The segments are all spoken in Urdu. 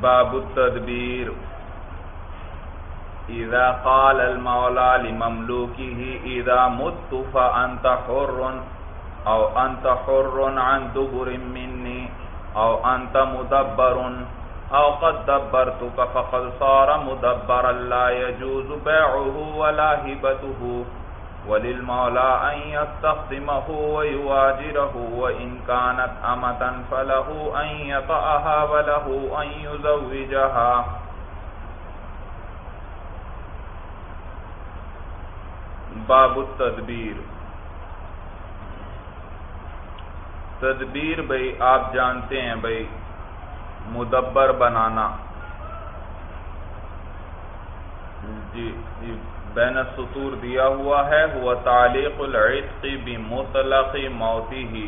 باب التدبیر۔ اذا قال المولا لمملوكه، اذا مت فانت حر، او انت حر عن دبر مني، او انت مدبر، او قد دبرتك فقد صار مدبرا لا يجوز بيعه ولا هبته. وللمولا أن يستخدمه ويواجره، وإن كانت أمة فله أن يطأها وله أن يزوجها. باب التدبیر تدبیر بھائی آپ جانتے ہیں بھائی، مدبر بنانا۔ جی جی۔ بین السطور دیا ہوا ہے وہ تعلیق العتق بمطلق موتی ہی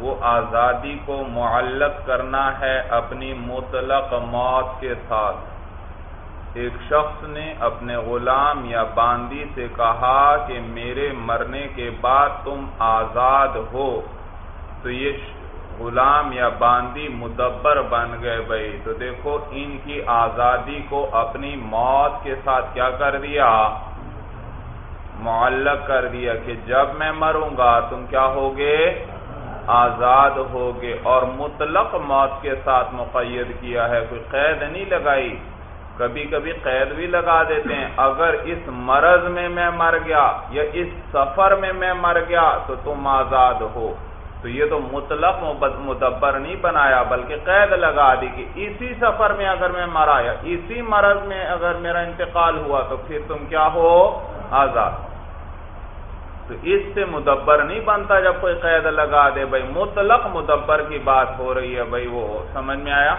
وہ آزادی کو معلق کرنا ہے اپنی مطلق موت کے ساتھ۔ ایک شخص نے اپنے غلام یا باندی سے کہا کہ میرے مرنے کے بعد تم آزاد ہو، تو یہ غلام یا باندی مدبر بن گئے بھائی۔ تو دیکھو، ان کی آزادی کو اپنی موت کے ساتھ کیا کر دیا؟ معلق کر دیا کہ جب میں مروں گا تم کیا ہوگے؟ آزاد ہوگے۔ اور مطلق موت کے ساتھ مقید کیا ہے۔ کوئی قید نہیں لگائی۔ کبھی کبھی قید بھی لگا دیتے ہیں۔ اگر اس مرض میں میں مر گیا یا اس سفر میں میں مر گیا تو تم آزاد ہو۔ تو یہ تو مطلق مدبر نہیں بنایا، بلکہ قید لگا دی کہ اسی سفر میں اگر میں مرا یا اسی مرض میں اگر میرا انتقال ہوا تو پھر تم کیا ہو؟ آزاد۔ تو اس سے مدبر نہیں بنتا جب کوئی قید لگا دے، بھائی مطلق مدبر کی بات ہو رہی ہے، بھائی وہ سمجھ میں آیا؟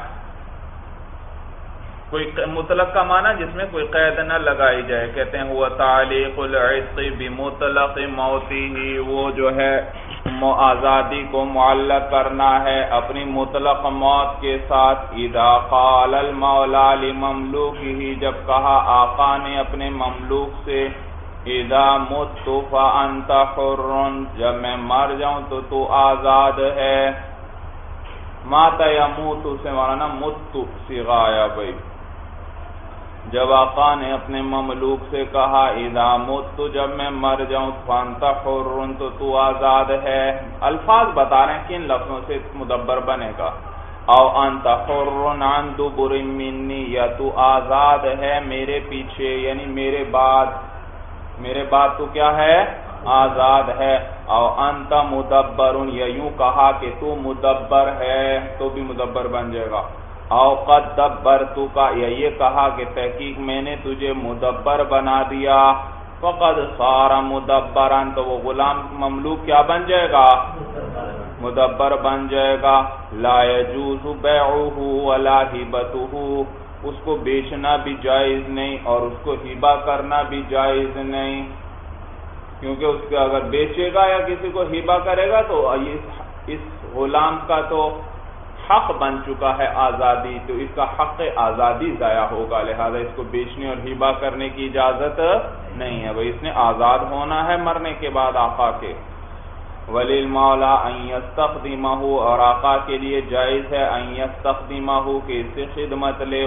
کوئی مطلق کا معنی جس میں کوئی قید نہ لگائی جائے، کہتے ہیں وہ تعلیق العصق بمطلق موتی ہی وہ جو ہے آزادی کو معلق کرنا ہے اپنی مطلق موت کے ساتھ۔ اذا قال المولا لمملوک ہی جب کہا آقا نے اپنے مملوک سے، اذا مت فانت حر، جب میں مر جاؤں تو تو آزاد ہے۔ ماتا یا موت سے مولانا مت سگایا بھائی۔ جب آقا نے اپنے مملوک سے کہا، اذا تو جب میں مر جاؤں فانتا حرن تو تو آزاد ہے۔ الفاظ بتا رہے ہیں کن لفظوں سے مدبر بنے گا۔ او انت حرن عن دبر منی، یا تو آزاد ہے میرے پیچھے یعنی میرے بعد۔ میرے بعد تو کیا ہے؟ آزاد ہے۔ او انت مدبر، یا یوں کہا کہ تو مدبر ہے، تو بھی مدبر بن جائے گا۔ اوقت دبر تو کا یا یہ کہا کہ تحقیق میں نے تجھے مدبر بنا دیا۔ فقد سارا مدبران تو وہ غلام مملوک کیا بن جائے گا؟ مدبر بن جائے گا۔ لا يجوز بیعوه ولا ہبته اس کو بیچنا بھی جائز نہیں اور اس کو ہبا کرنا بھی جائز نہیں۔ کیونکہ اس کو اگر بیچے گا یا کسی کو ہبا کرے گا، تو اس غلام کا تو حق بن چکا ہے آزادی، تو اس کا حق آزادی ضائع ہوگا، لہذا اس کو بیچنے اور ہیبا کرنے کی اجازت نہیں ہے۔ وہ اس نے آزاد ہونا ہے مرنے کے بعد آقا کے۔ ولیل مولا ہو اور آقا کے لیے جائز ہے کہ اس سے خدمت لے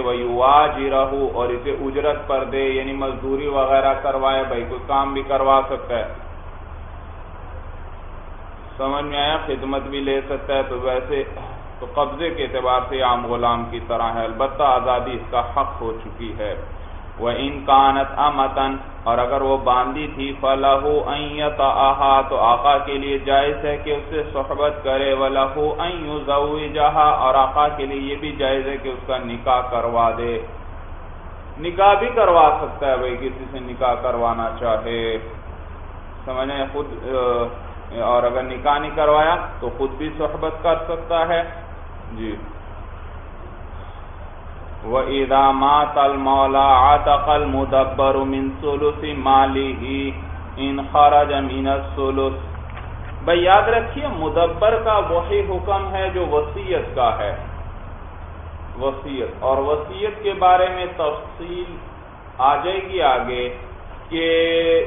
رہو اور اسے اجرت پر دے یعنی مزدوری وغیرہ کروائے، بھائی کوئی کام بھی کروا سکتا ہے۔ سمجھ میں آیا؟ خدمت بھی لے سکتا ہے، تو ویسے تو قبضے کے اعتبار سے عام غلام کی طرح ہے۔ البتہ آزادی اس کا حق ہو چکی ہے۔ وہ انکانت امتن اور اگر وہ باندھی تھی فلاح آہا تو آقا کے لیے جائز ہے کہ اس سے صحبت کرے۔ ولہو جہا اور آقا کے لیے یہ بھی جائز ہے کہ اس کا نکاح کروا دے۔ نکاح بھی کروا سکتا ہے، بھائی، کسی سے نکاح کروانا چاہے۔ سمجھیں خود اور اگر نکاح نہیں کروایا، تو خود بھی صحبت کر سکتا ہے۔ جی۔ وَإِذَا مَاتَ الْمَوْلَى عَتَقَ الْمُدَبَّرُ مِنْ ثُلُثِ مَالِهِ اِنْ خَرَجَ مِنَ الثُّلُثِ۔ بھئی یاد رکھیے، مدبر کا وہی حکم ہے جو وسیعت کا ہے۔ وسیعت اور وسیعت کے بارے میں تفصیل آ جائے گی آگے کہ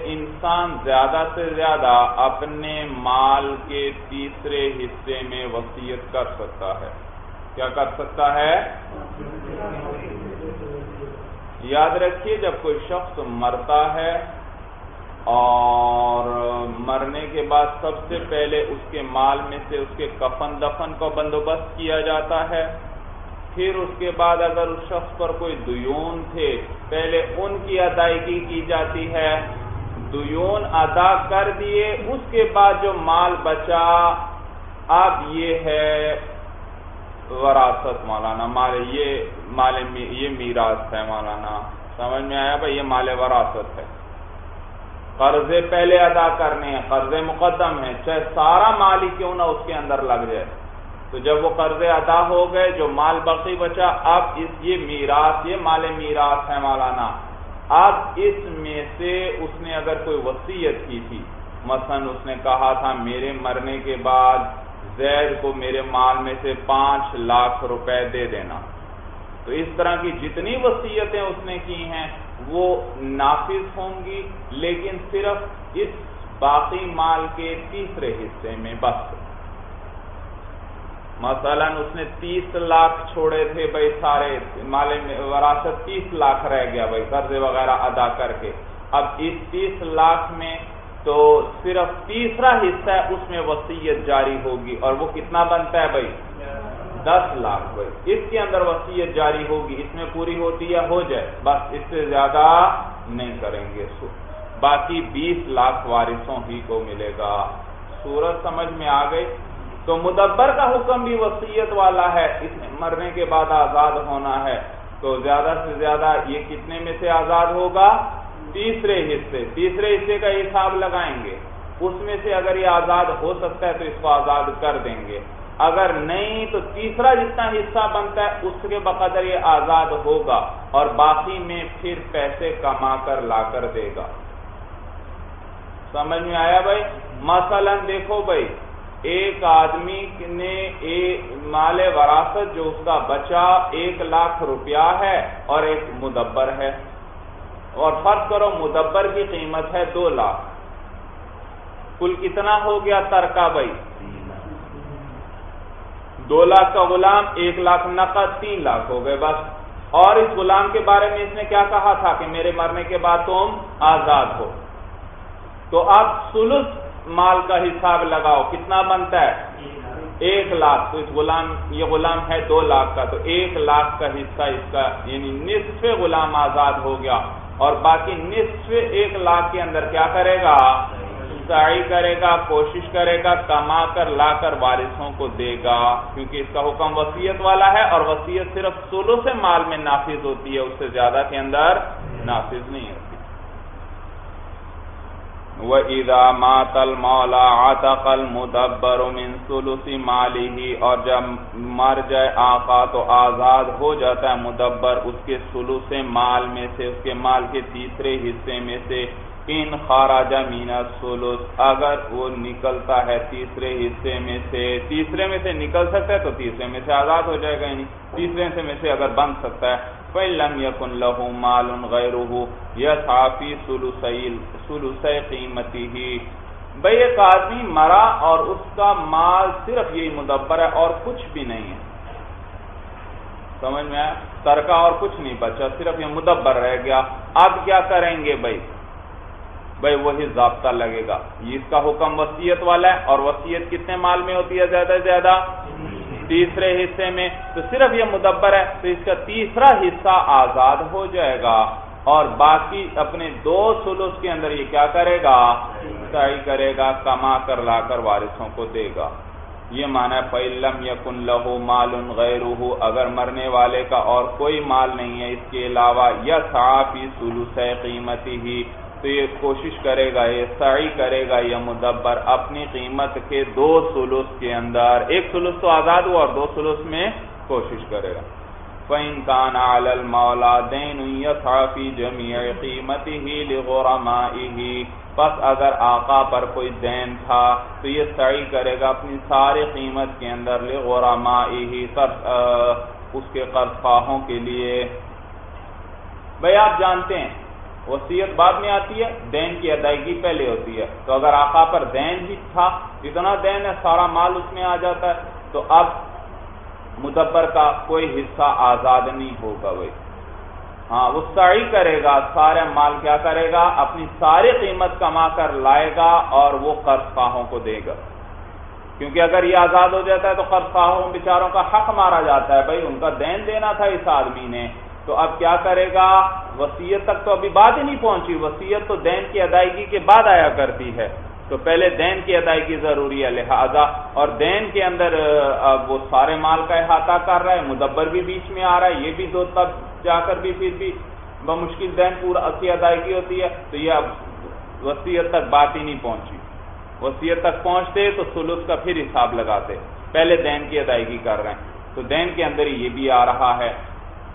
انسان زیادہ سے زیادہ اپنے مال کے تیسرے حصے میں وسیعت کر سکتا ہے۔ کیا کر سکتا ہے؟ یاد رکھیے، جب کوئی شخص مرتا ہے اور مرنے کے بعد سب سے پہلے اس کے مال میں سے اس کے کفن دفن کا بندوبست کیا جاتا ہے، پھر اس کے بعد اگر اس شخص پر کوئی دیون تھے، پہلے ان کی ادائیگی کی جاتی ہے۔ دیون ادا کر دیے، اس کے بعد جو مال بچا، اب یہ ہے وراثت مولانا، مال یہ مال یہ میراث ہے مولانا، سمجھ میں آیا بھائی؟ یہ مال وراثت ہے۔ قرضے پہلے ادا کرنے ہیں، قرضے مقدم ہیں، چاہے سارا مال ہی کیوں نہ اس کے اندر لگ جائے۔ تو جب وہ قرضے ادا ہو گئے، جو مال بقی بچا، اب اس، یہ میراث، یہ مال میراث ہے مولانا۔ اب اس میں سے اس نے اگر کوئی وسیعت کی تھی، مثلا اس نے کہا تھا، میرے مرنے کے بعد زید کو میرے مال میں سے پانچ لاکھ روپے دے دینا۔ تو اس طرح کی جتنی وسیعتیں اس نے کی ہیں، وہ نافذ ہوں گی، لیکن صرف اس باقی مال کے تیسرے حصے میں بس۔ مثلا اس نے تیس لاکھ چھوڑے تھے بھائی سارے، مال وراثت تیس لاکھ رہ گیا بھائی، قرضے وغیرہ ادا کر کے۔ اب اس تیس لاکھ میں تو صرف تیسرا حصہ ہے اس میں وسیعت جاری ہوگی اور وہ کتنا بنتا ہے بھائی؟ دس لاکھ بھائی۔ اس کے اندر وسیعت جاری ہوگی، اس میں پوری ہوتی ہے ہو جائے؟ بس اس سے زیادہ نہیں کریں گے۔ باقی بیس لاکھ وارثوں ہی کو ملے گا۔ سورج سمجھ میں آ گئی؟ تو مدبر کا حکم بھی وسیعت والا ہے۔ اس میں مرنے کے بعد آزاد ہونا ہے۔ تو زیادہ سے زیادہ یہ کتنے میں سے آزاد ہوگا؟ تیسرے حصے تیسرے حصے کا حساب لگائیں گے۔ اس میں سے اگر یہ آزاد ہو سکتا ہے تو اس کو آزاد کر دیں گے۔ اگر نہیں تو تیسرا جتنا حصہ بنتا ہے، اس کے بقدر یہ آزاد ہوگا اور باقی میں پھر پیسے کما کر لا کر دے گا۔ سمجھ میں آیا بھائی؟ مثلا دیکھو بھائی، ایک آدمی نے مال وراثت جو اس کا بچا، ایک لاکھ روپیہ ہے اور ایک مدبر ہے۔ اور فرض کرو مدبر کی قیمت ہے دو لاکھ۔ کل کتنا ہو گیا ترکا بھائی؟ دو لاکھ کا غلام، ایک لاکھ نقد، تین لاکھ ہو گئے بس۔ اور اس غلام کے بارے میں اس نے کیا کہا تھا کہ میرے مرنے کے بعد تم آزاد ہو۔ تو اب سلس مال کا حساب لگاؤ، کتنا بنتا ہے؟ ایک لاکھ۔ تو اس غلام، یہ غلام ہے دو لاکھ کا، تو ایک لاکھ کا حصہ اس کا یعنی نصف غلام آزاد ہو گیا۔ اور باقی نصف ایک لاکھ کے اندر کیا کرے گا؟ سعی کرے گا، کوشش کرے گا، کما کر، لا کر وارثوں کو دے گا۔ کیونکہ اس کا حکم وسیعت والا ہے اور وسیعت صرف سولو سے مال میں نافذ ہوتی ہے، اس سے زیادہ کے اندر نافذ نہیں ہوتی۔ وَإِذَا مَاتَ الْمَوْلَى عَتَقَ الْمُدَبَّرُ مِنْ سُلُسِ مَالِهِ اور جب مر جائے آقا تو آزاد ہو جاتا ہے مدبر اس کے سلوس مال میں سے، اس کے مال کے تیسرے حصے میں سے، ان خارجہ مینا سولوس اگر وہ نکلتا ہے تیسرے حصے میں سے، تیسرے میں سے نکل سکتا ہے تو تیسرے میں سے آزاد ہو جائے گا یعنی تیسرے میں سے اگر بن سکتا ہے۔ فَإِلَّمْ يَكُنْ لَهُ مَالٌ غَيْرُهُ يَسْعَفِي سُلُسَيْ قِيمَتِهِ۔ بھئی ایک آدمی مرا اور اس کا مال صرف یہی مدبر ہے اور کچھ بھی نہیں ہے۔ سمجھ میں آیا؟ ترکہ اور کچھ نہیں بچا، صرف یہ مدبر رہ گیا۔ اب کیا کریں گے بھئی؟ بھائی وہی ضابطہ لگے گا۔ اس کا حکم وسیعت والا ہے اور وسیعت کتنے مال میں ہوتی ہے؟ زیادہ سے زیادہ تیسرے حصے میں تو صرف یہ مدبر ہے تو اس کا تیسرا حصہ آزاد ہو جائے گا اور باقی اپنے دو سلوس کے اندر یہ کیا کرے گا؟ صحیح کرے گا، کما کر لا کر وارثوں کو دے گا۔ یہ مانا ہے یقن لہو مال غیر اگر مرنے والے کا اور کوئی مال نہیں ہے، اس کے علاوہ یا صاف ہی سلوس ہے قیمتی ہی تو یہ کوشش کرے گا، یہ سعی کرے گا، یہ مدبر اپنی قیمت کے دو سلوس کے اندر، ایک سلوس تو آزاد ہوا اور دو سلوس میں کوشش کرے گا۔ فَإِن كَانَ عَلَى الْمَوْلَى دَيْنٌ يَسْعَ فِي جَمِيعِ قِيمَتِهِ لِغُرَمَائِهِ۔ پس اگر آقا پر کوئی دین تھا تو یہ سعی کرے گا اپنی ساری قیمت کے اندر لِغُرَمَائِهِ اس کے قرض خواہوں کے لیے۔ بھئی آپ جانتے ہیں وسیعت بعد میں آتی ہے، دین کی ادائیگی پہلے ہوتی ہے۔ تو اگر آقا پر دین بھی تھا، جتنا دین ہے، سارا مال اس میں آ جاتا ہے۔ تو اب مدبر کا کوئی حصہ آزاد نہیں ہوگا بھائی۔ ہاں وہ سعی کرے گا، سارے مال کیا کرے گا؟ اپنی ساری قیمت کما کر لائے گا اور وہ قرض خواہوں کو دے گا۔ کیونکہ اگر یہ آزاد ہو جاتا ہے تو قرض خواہوں، بیچاروں کا حق مارا جاتا ہے۔ بھائی، ان کا دین دینا تھا، اس آدمی نے۔ تو اب کیا کرے گا؟ وسیعت تک تو ابھی بات ہی نہیں پہنچی۔ وسیعت تو دین کی ادائیگی کے بعد آیا کرتی ہے۔ تو پہلے دین کی ادائیگی ضروری ہے، لہذا اور دین کے اندر وہ سارے مال کا احاطہ کر رہا ہے، مدبر بھی بیچ میں آ رہا ہے، یہ بھی دو تب جا کر بھی پھر بھی بمشکل دین پورا اسی ادائیگی ہوتی ہے۔ تو یہ اب وسیعت تک بات ہی نہیں پہنچی۔ وسیعت تک پہنچتے تو سلوس کا پھر حساب لگاتے۔ پہلے دین کی ادائیگی کر رہے ہیں۔ تو دین کے اندر یہ بھی آ رہا ہے۔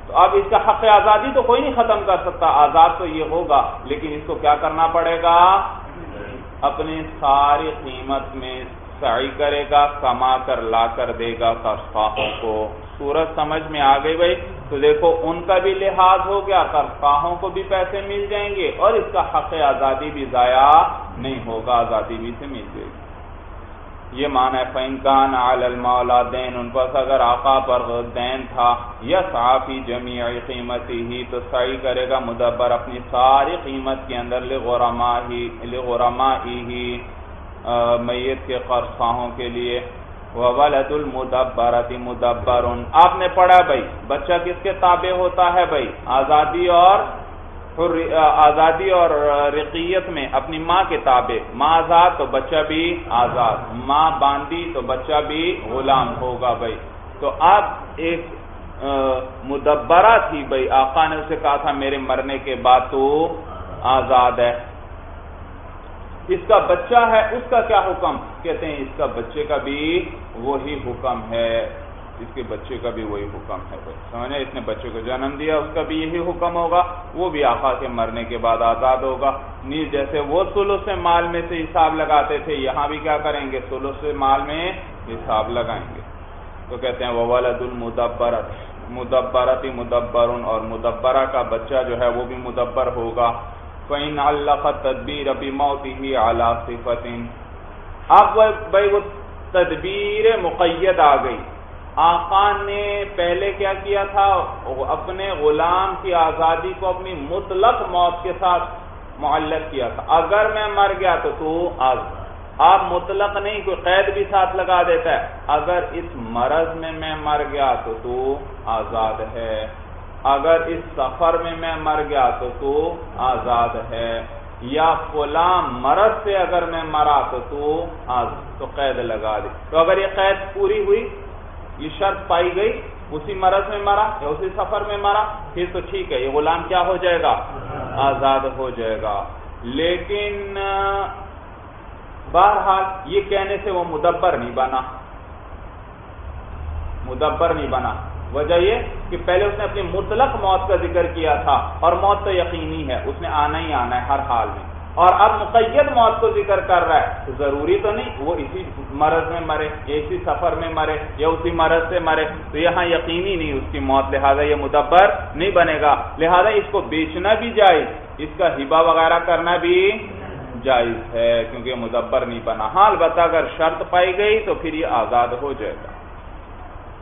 تو اب اس کا حق آزادی تو کوئی نہیں ختم کر سکتا، آزاد تو یہ ہوگا، لیکن اس کو کیا کرنا پڑے گا؟ اپنی ساری قیمت میں سعی کرے گا، کما کر لا کر دے گا خواہوں کو۔ صورت سمجھ میں آ گئی بھائی۔ تو دیکھو، ان کا بھی لحاظ ہو گیا خواہوں کو بھی پیسے مل جائیں گے اور اس کا حق آزادی بھی ضائع نہیں ہوگا، آزادی بھی سے مل جائے گی۔ یہ معنی ہے فنکان المولا دین ان پر اگر آقا پر دین تھا یا صافی جمیع قیمت ہی تو صحیح کرے گا مدبر اپنی ساری قیمت کے اندر لغرما ہی لغرما ہی میت کے قرصاہوں کے لیے۔ وَوَلَدُ الْمُدَبَّرَةِ مُدَبَّرٌ۔ آپ نے پڑھا بھائی، بچہ کس کے تابع ہوتا ہے بھائی؟ آزادی اور آزادی اور رقیت میں اپنی ماں کے تابع۔ ماں آزاد تو بچہ بھی آزاد۔ ماں باندھی تو بچہ بھی غلام ہوگا بھائی۔ تو اب ایک مدبرہ تھی بھائی۔ آقا نے اسے کہا تھا، میرے مرنے کے بعد تو آزاد ہے۔ اس کا بچہ ہے، اس کا کیا حکم؟ کہتے ہیں، اس کا بچے کا بھی وہی حکم ہے۔ اس کے بچے کا بھی وہی حکم ہے سمجھے؟ اس نے بچے کو جنم دیا، اس کا بھی یہی حکم ہوگا۔ وہ بھی آقا کے مرنے کے بعد آزاد ہوگا۔ نیز جیسے وہ سلو سے مال میں سے حساب لگاتے تھے، یہاں بھی کیا کریں گے؟ سلو سے مال میں حساب لگائیں گے۔ تو کہتے ہیں وہ ولد المدبرت مدبرت مدبر اور مدبرہ کا بچہ جو ہے، وہ بھی مدبر ہوگا۔ فَإِنْ عَلَّقَ تَدْبِيرَ بِمَوْتِهِ عَلَى صِفَةٍ۔ اب بھائی، وہ تدبیر مقید آ گئی۔ آقا نے پہلے کیا کیا تھا؟ اپنے غلام کی آزادی کو اپنی مطلق موت کے ساتھ معلق کیا تھا۔ اگر میں مر گیا تو تو آپ مطلق نہیں، کوئی قید بھی ساتھ لگا دیتا ہے۔ اگر اس مرض میں میں مر گیا تو تو آزاد ہے۔ اگر اس سفر میں میں مر گیا تو تو آزاد ہے۔ یا فلاں مرض سے اگر میں مرا تو تو آزاد۔ تو قید لگا دے تو اگر یہ قید پوری ہوئی شرط پائی گئی، اسی مرض میں مرا، یا اسی سفر میں مرا، پھر تو ٹھیک ہے، یہ غلام کیا ہو جائے گا؟ آزاد ہو جائے گا۔ لیکن بہرحال یہ کہنے سے وہ مدبر نہیں بنا۔ مدبر نہیں بنا۔ وجہ یہ کہ پہلے اس نے اپنی مطلق موت کا ذکر کیا تھا، اور موت تو یقینی ہے، اس نے آنا ہی آنا ہے ہر حال میں۔ اور اب مقید موت کو ذکر کر رہا ہے، تو ضروری تو نہیں، وہ اسی مرض میں مرے، یا اسی سفر میں مرے، یا اسی مرض سے مرے، تو یہاں یقینی نہیں اس کی موت، لہذا یہ مدبر نہیں بنے گا۔ لہذا اس کو بیچنا بھی جائز، اس کا ہبا وغیرہ کرنا بھی جائز ہے، کیونکہ مدبر نہیں بنا۔ ہاں البتہ اگر شرط پائی گئی تو پھر یہ آزاد ہو جائے گا۔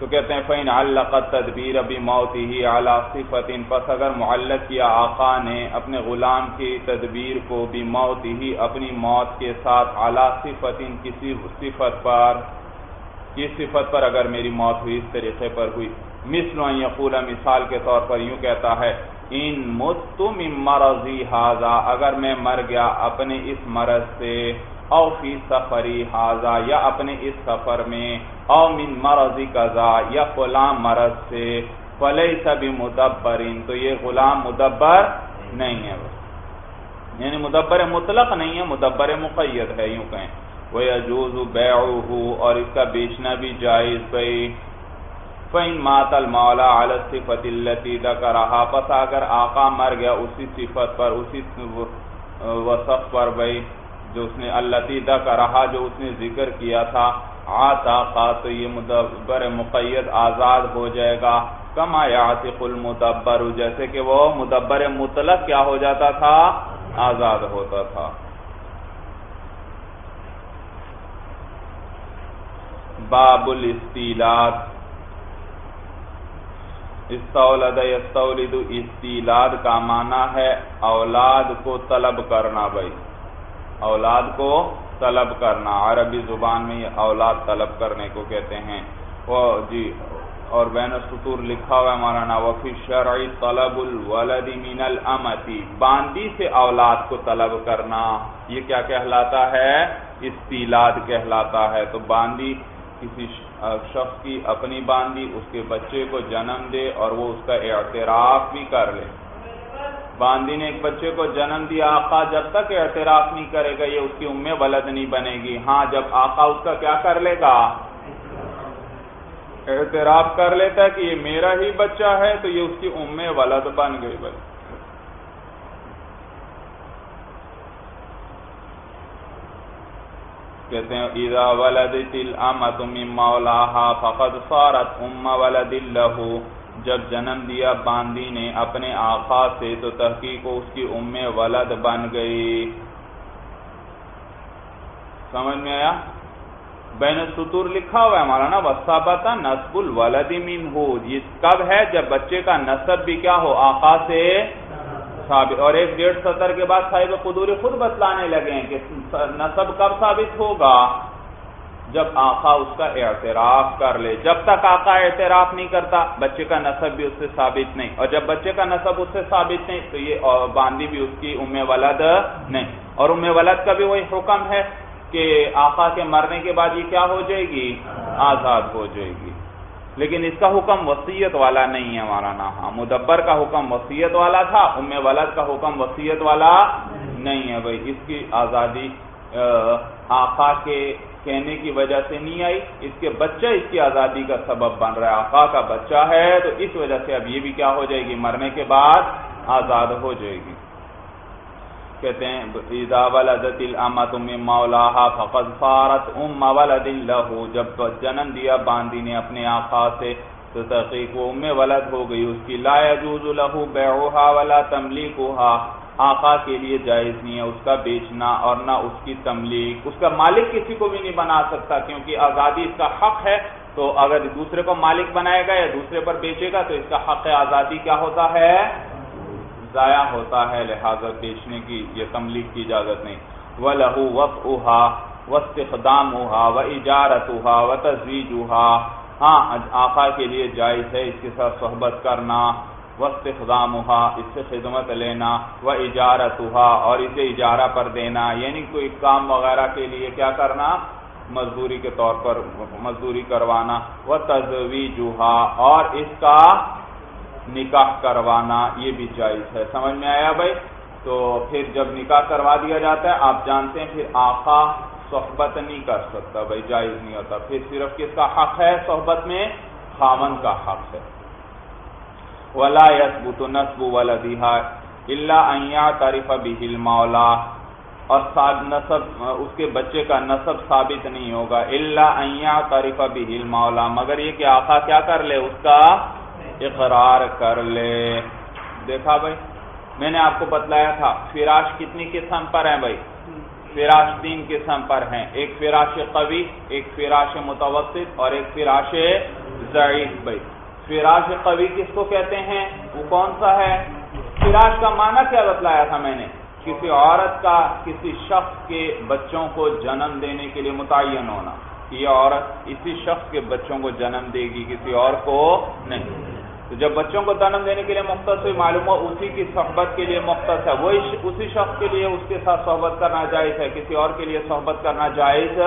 تو کہتے ہیں فین علق تدبیر ابھی موت ہی اعلیٰ صفت پس اگر معلق کیا آقا نے اپنے غلام کی تدبیر کو بھی موت ہی اپنی موت کے ساتھ اعلیٰ صفت کسی صفت پر، کس صفت پر اگر میری موت ہوئی، اس طریقے پر ہوئی۔ مثل یقول، مثال کے طور پر یوں کہتا ہے ان متم مرضی حاضا اگر میں مر گیا اپنے اس مرض سے او فی سفری حاضا، یا اپنے اس سفر میں، او من مرضی قضا یا غلام مرض سے فلئی سبھی مدبرین تو یہ غلام مدبر نہیں ہے یعنی مدبر مطلق نہیں ہے، مدبر مقید ہے، یوں کہیں۔ وہ اجوز اور اس کا بیچنا بھی جائز بھائی فَإِن مَاتَ الْمَوْلَى عَلَى الصِّفَةِ الَّتِي ذَكَرَهَا، پس اگر آقا مر گیا اسی صفت پر، اسی وصف پر بھائی جو اس نے اللہ کا رہا، جو اس نے ذکر کیا تھا، آتا تو یہ مدبر مقید آزاد ہو جائے گا۔ کما یعتق المدبر، جیسے کہ وہ مدبر مطلق کیا ہو جاتا تھا؟ آزاد ہوتا تھا۔ باب الاستیلات استولد یستولد استیلاد کا معنی ہے اولاد کو طلب کرنا بھائی۔ اولاد کو طلب کرنا۔ عربی زبان میں یہ اولاد طلب کرنے کو کہتے ہیں۔ وہ جی اور بین السطور لکھا ہوا ہے مولانا وفی شرعی طلب الولد من الامتی باندی سے اولاد کو طلب کرنا، یہ کیا کہلاتا ہے؟ استیلاد کہلاتا ہے۔ تو باندی، کسی شخص کی اپنی باندی، اس کے بچے کو جنم دے اور وہ اس کا اعتراف بھی کر لے۔ باندی نے ایک بچے کو جنم دیا، آقا جب تک اعتراف نہیں کرے گا، یہ اس کی ام ولد نہیں بنے گی۔ ہاں جب آقا اس کا کیا کر لے گا؟ اعتراف کر لیتا ہے کہ یہ میرا ہی بچہ ہے، تو یہ اس کی ام ولد بن گئی بھائی کہتے ہیں، اذا ولدت الامت من مولاها فقد صارت ام ولد له۔ جب جنم دیا، باندی نے اپنے آقا سے تو تحقیق اس کی ام ولد بن گئی۔ سمجھ میں آیا؟ بین السطور لکھا ہوا ہے ہمارا نا وسابتا نصب الولد منہ یہ کب ہے؟ جب بچے کا نصب بھی کیا ہو؟ آقا سے ثابت۔ اور ایک ڈیڑھ سطر کے بعد صاحب قدور خود بتلانے لگے ہیں کہ نصب کب ثابت ہوگا؟ جب آقا اس کا اعتراف کر لے، جب تک آقا اعتراف نہیں کرتا، بچے کا نصب بھی اس سے ثابت نہیں۔ اور جب بچے کا نصب اس سے ثابت نہیں، تو یہ باندی بھی اس کی ام ولد نہیں۔ اور ام ولد کا بھی وہی حکم ہے کہ آقا کے مرنے کے بعد یہ کیا ہو جائے گی؟ آزاد ہو جائے گی۔ لیکن اس کا حکم وسیعت والا نہیں ہے ہمارا نا ہاں مدبر کا حکم وسیعت والا تھا، ام ولد کا حکم وسیعت والا نہیں ہے۔ بھائی، اس کی آزادی آقا کے کہنے کی وجہ سے نہیں آئی۔ اس کے بچہ، اس کی آزادی کا سبب بن رہا ہے۔ آقا کا بچہ ہے، تو اس وجہ سے اب یہ بھی کیا ہو جائے گی؟ مرنے کے بعد آزاد ہو جائے گی۔ کہتے ہیں، اذا ولدت الامت من مولاها فقد صارت ام ولد له. جب جنم دیا، باندی نے اپنے آقا سے تو تحقیق، وہ ام ولد ہو گئی۔ اس کی لا يجوز له بيعها ولا تمليكها آقا کے لیے جائز نہیں ہے، اس کا بیچنا اور نہ اس کی تملیک۔ اس کا مالک کسی کو بھی نہیں بنا سکتا، کیونکہ آزادی اس کا حق ہے۔ تو اگر دوسرے کو مالک بنائے گا یا دوسرے پر بیچے گا، تو اس کا حق آزادی کیا ہوتا ہے؟ ضائع ہوتا ہے، لہذا بیچنے کی یہ تملیغ کی اجازت نہیں۔ و لہو وف اوہا وسطام اوہا و اجارت اوہا و تجویز اوہا ہاں آقا کے لیے جائز ہے اس کے ساتھ صحبت کرنا۔ وسط خدام اس سے خدمت لینا و اجارت اور اسے اجارہ پر دینا یعنی کوئی کام وغیرہ کے لیے کیا کرنا؟ مزدوری کے طور پر مزدوری کروانا وہ تجویز اور اس کا نکاح کروانا، یہ بھی جائز ہے۔ سمجھ میں آیا بھائی؟ تو پھر جب نکاح کروا دیا جاتا ہے، آپ جانتے ہیں، پھر آقا صحبت نہیں کر سکتا بھائی، جائز نہیں ہوتا۔ پھر صرف کس کا حق ہے؟ صحبت میں خامن کا حق ہے۔ ولا یسبت نصب ولدیہ اللہ تعریف بہل مولا اور نصب اس کے بچے کا نصب ثابت نہیں ہوگا. اللہ تعریف بہل مولا مگر یہ کہ آقا کیا کر لے؟ اس کا اقرار کر لے. دیکھا بھائی؟ میں نے آپ کو بتلایا تھا، فراش کتنی قسم پر ہیں بھائی؟ فراش تین قسم پر ہیں. ایک فراش قوی، ایک فراش متوسط اور ایک فراش ضعیف بھائی. فراش قوی کس کو کہتے ہیں؟ وہ کون سا ہے؟ فراش کا معنی کیا بتلایا تھا میں نے؟ کسی عورت کا، کسی شخص کے بچوں کو جنم دینے کے لیے متعین ہونا۔ یہ عورت اسی شخص کے بچوں کو جنم دے گی، کسی اور کو نہیں۔ تو جب بچوں کو جنم دینے کے لیے مختص ہوئی، معلوم ہو اسی کی صحبت کے لیے مختص ہے۔ وہ اسی شخص کے لیے اس کے ساتھ صحبت کرنا جائز ہے، کسی اور کے لیے صحبت کرنا جائز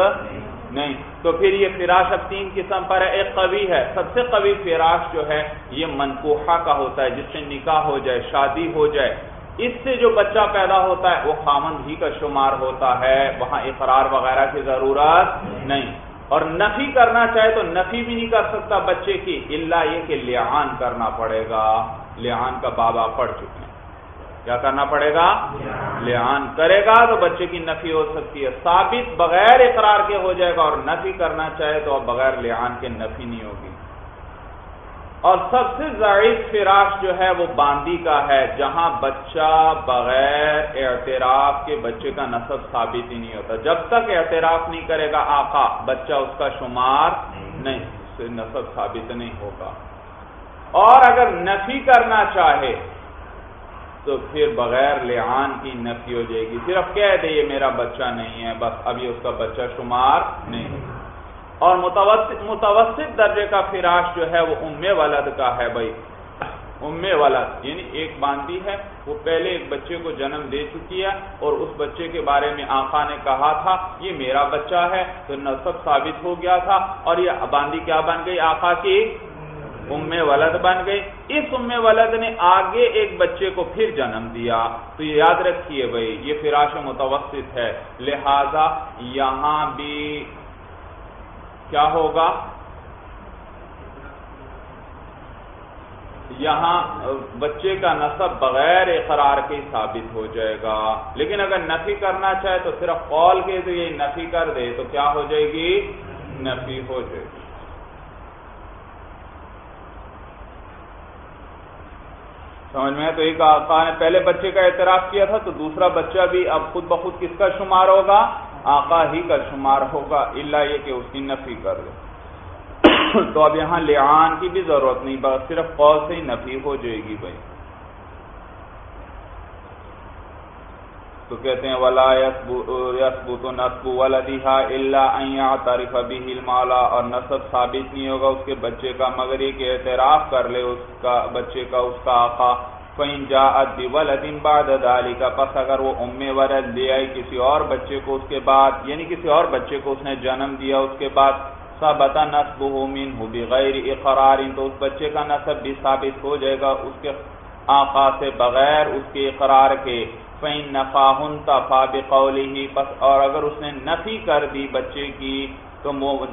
نہیں۔ تو پھر یہ فراش اب تین قسم پر ہے، ایک قوی ہے۔ سب سے قوی فراش جو ہے، یہ منقوحہ کا ہوتا ہے، جس سے نکاح ہو جائے، شادی ہو جائے۔ اس سے جو بچہ پیدا ہوتا ہے، وہ خامند ہی کا شمار ہوتا ہے۔ وہاں اقرار وغیرہ کی ضرورت نہیں۔ اور نفی کرنا چاہے تو نفی بھی نہیں کر سکتا بچے کی اللہ یہ کہ لحان کرنا پڑے گا۔ لحان کا بابا پڑھ چکے ہیں۔ کیا کرنا پڑے گا؟ لحان کرے گا تو بچے کی نفی ہو سکتی ہے۔ ثابت بغیر اقرار کے ہو جائے گا اور نفی کرنا چاہے تو اب بغیر لحان کے نفی نہیں ہوگی۔ اور سب سے ضعیف فراش جو ہے وہ باندی کا ہے، جہاں بچہ بغیر اعتراف کے بچے کا نصب ثابت ہی نہیں ہوتا۔ جب تک اعتراف نہیں کرے گا آقا، بچہ اس کا شمار نہیں، اس سے نصب ثابت نہیں ہوگا۔ اور اگر نفی کرنا چاہے تو پھر بغیر لعان کی نفی ہو جائے گی۔ صرف کہہ دے یہ میرا بچہ نہیں ہے، بس ابھی اس کا بچہ شمار نہیں۔ اور متوسط متوسط درجے کا فراش جو ہے وہ ام ولد کا ہے بھائی۔ ام ولد یعنی ایک باندھی ہے۔ وہ پہلے ایک بچے کو جنم دے چکی ہے اور اس بچے کے بارے میں آقا نے کہا تھا، یہ میرا بچہ ہے تو نصب ثابت ہو گیا تھا۔ اور یہ باندھی کیا بن گئی؟ آقا کی ام ولد بن گئی اس ام ولد نے آگے ایک بچے کو پھر جنم دیا۔ تو یہ یاد رکھیے بھائی، یہ فراش متوسط ہے۔ لہذا یہاں بھی کیا ہوگا؟ یہاں بچے کا نصب بغیر اقرار کے ثابت ہو جائے گا۔ لیکن اگر نفی کرنا چاہے تو صرف قول کے ذریعے نفی کر دے تو کیا ہو جائے گی؟ نفی ہو جائے گی۔ سمجھ میں تو ایک آقا نے پہلے بچے کا اعتراف کیا تھا، تو دوسرا بچہ بھی اب خود بخود کس کا شمار ہوگا؟ آقا ہی کا شمار ہوگا اللہ یہ کہ اس کی نفی کر دے تو اب یہاں لعان کی بھی ضرورت نہیں، بس صرف قول سے ہی نفی ہو جائے گی بھائی۔ تو کہتے ہیں، ولا یسبوت نسب ولدیہا الا ان یعترف به المولا اور نسب ثابت نہیں ہوگا اس کے بچے کا، مگر یہ کہ اعتراف کر لے اس کا بچے کا، اس کا آقا۔ فین جاءت بولد بعد ذلك، پس اگر وہ ام ولد لے آئی کسی اور بچے کو اس کے بعد یعنی کسی اور بچے کو اس نے جنم دیا اس کے بعد، ثبت نسبه منه بغیر اقرار تو اس بچے کا نسب بھی ثابت ہو جائے گا اس کے آقا سے بغیر اس کے اقرار کے۔ فین نفاہن تفا بقوله پس اور اگر اس نے نفی کر دی بچے کی تو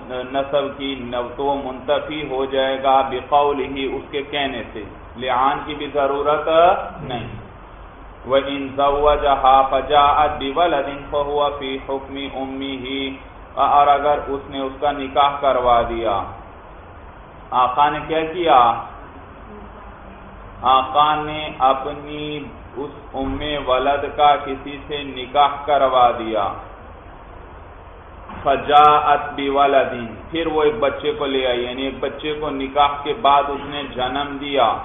نسب کی تو منتفی ہو جائے گا بقوله اس کے کہنے سے۔ لعان کی بھی ضرورت نہیں۔ وَإِن زَوَّجَهَا فَجَاءَتْ بِوَلَدٍ فَهُوَ فِي حُكْمِ أُمِّهِ۔ اور اگر اس نے اس کا نکاح کروا دیا۔ آقا نے کیا کیا؟ آقا نے اپنی اس ام ولد کا کسی سے نکاح کروا دیا۔ فجاءت بولدین پھر وہ ایک بچے کو لے آئی یعنی ایک بچے کو نکاح کے بعد اس نے جنم دیا۔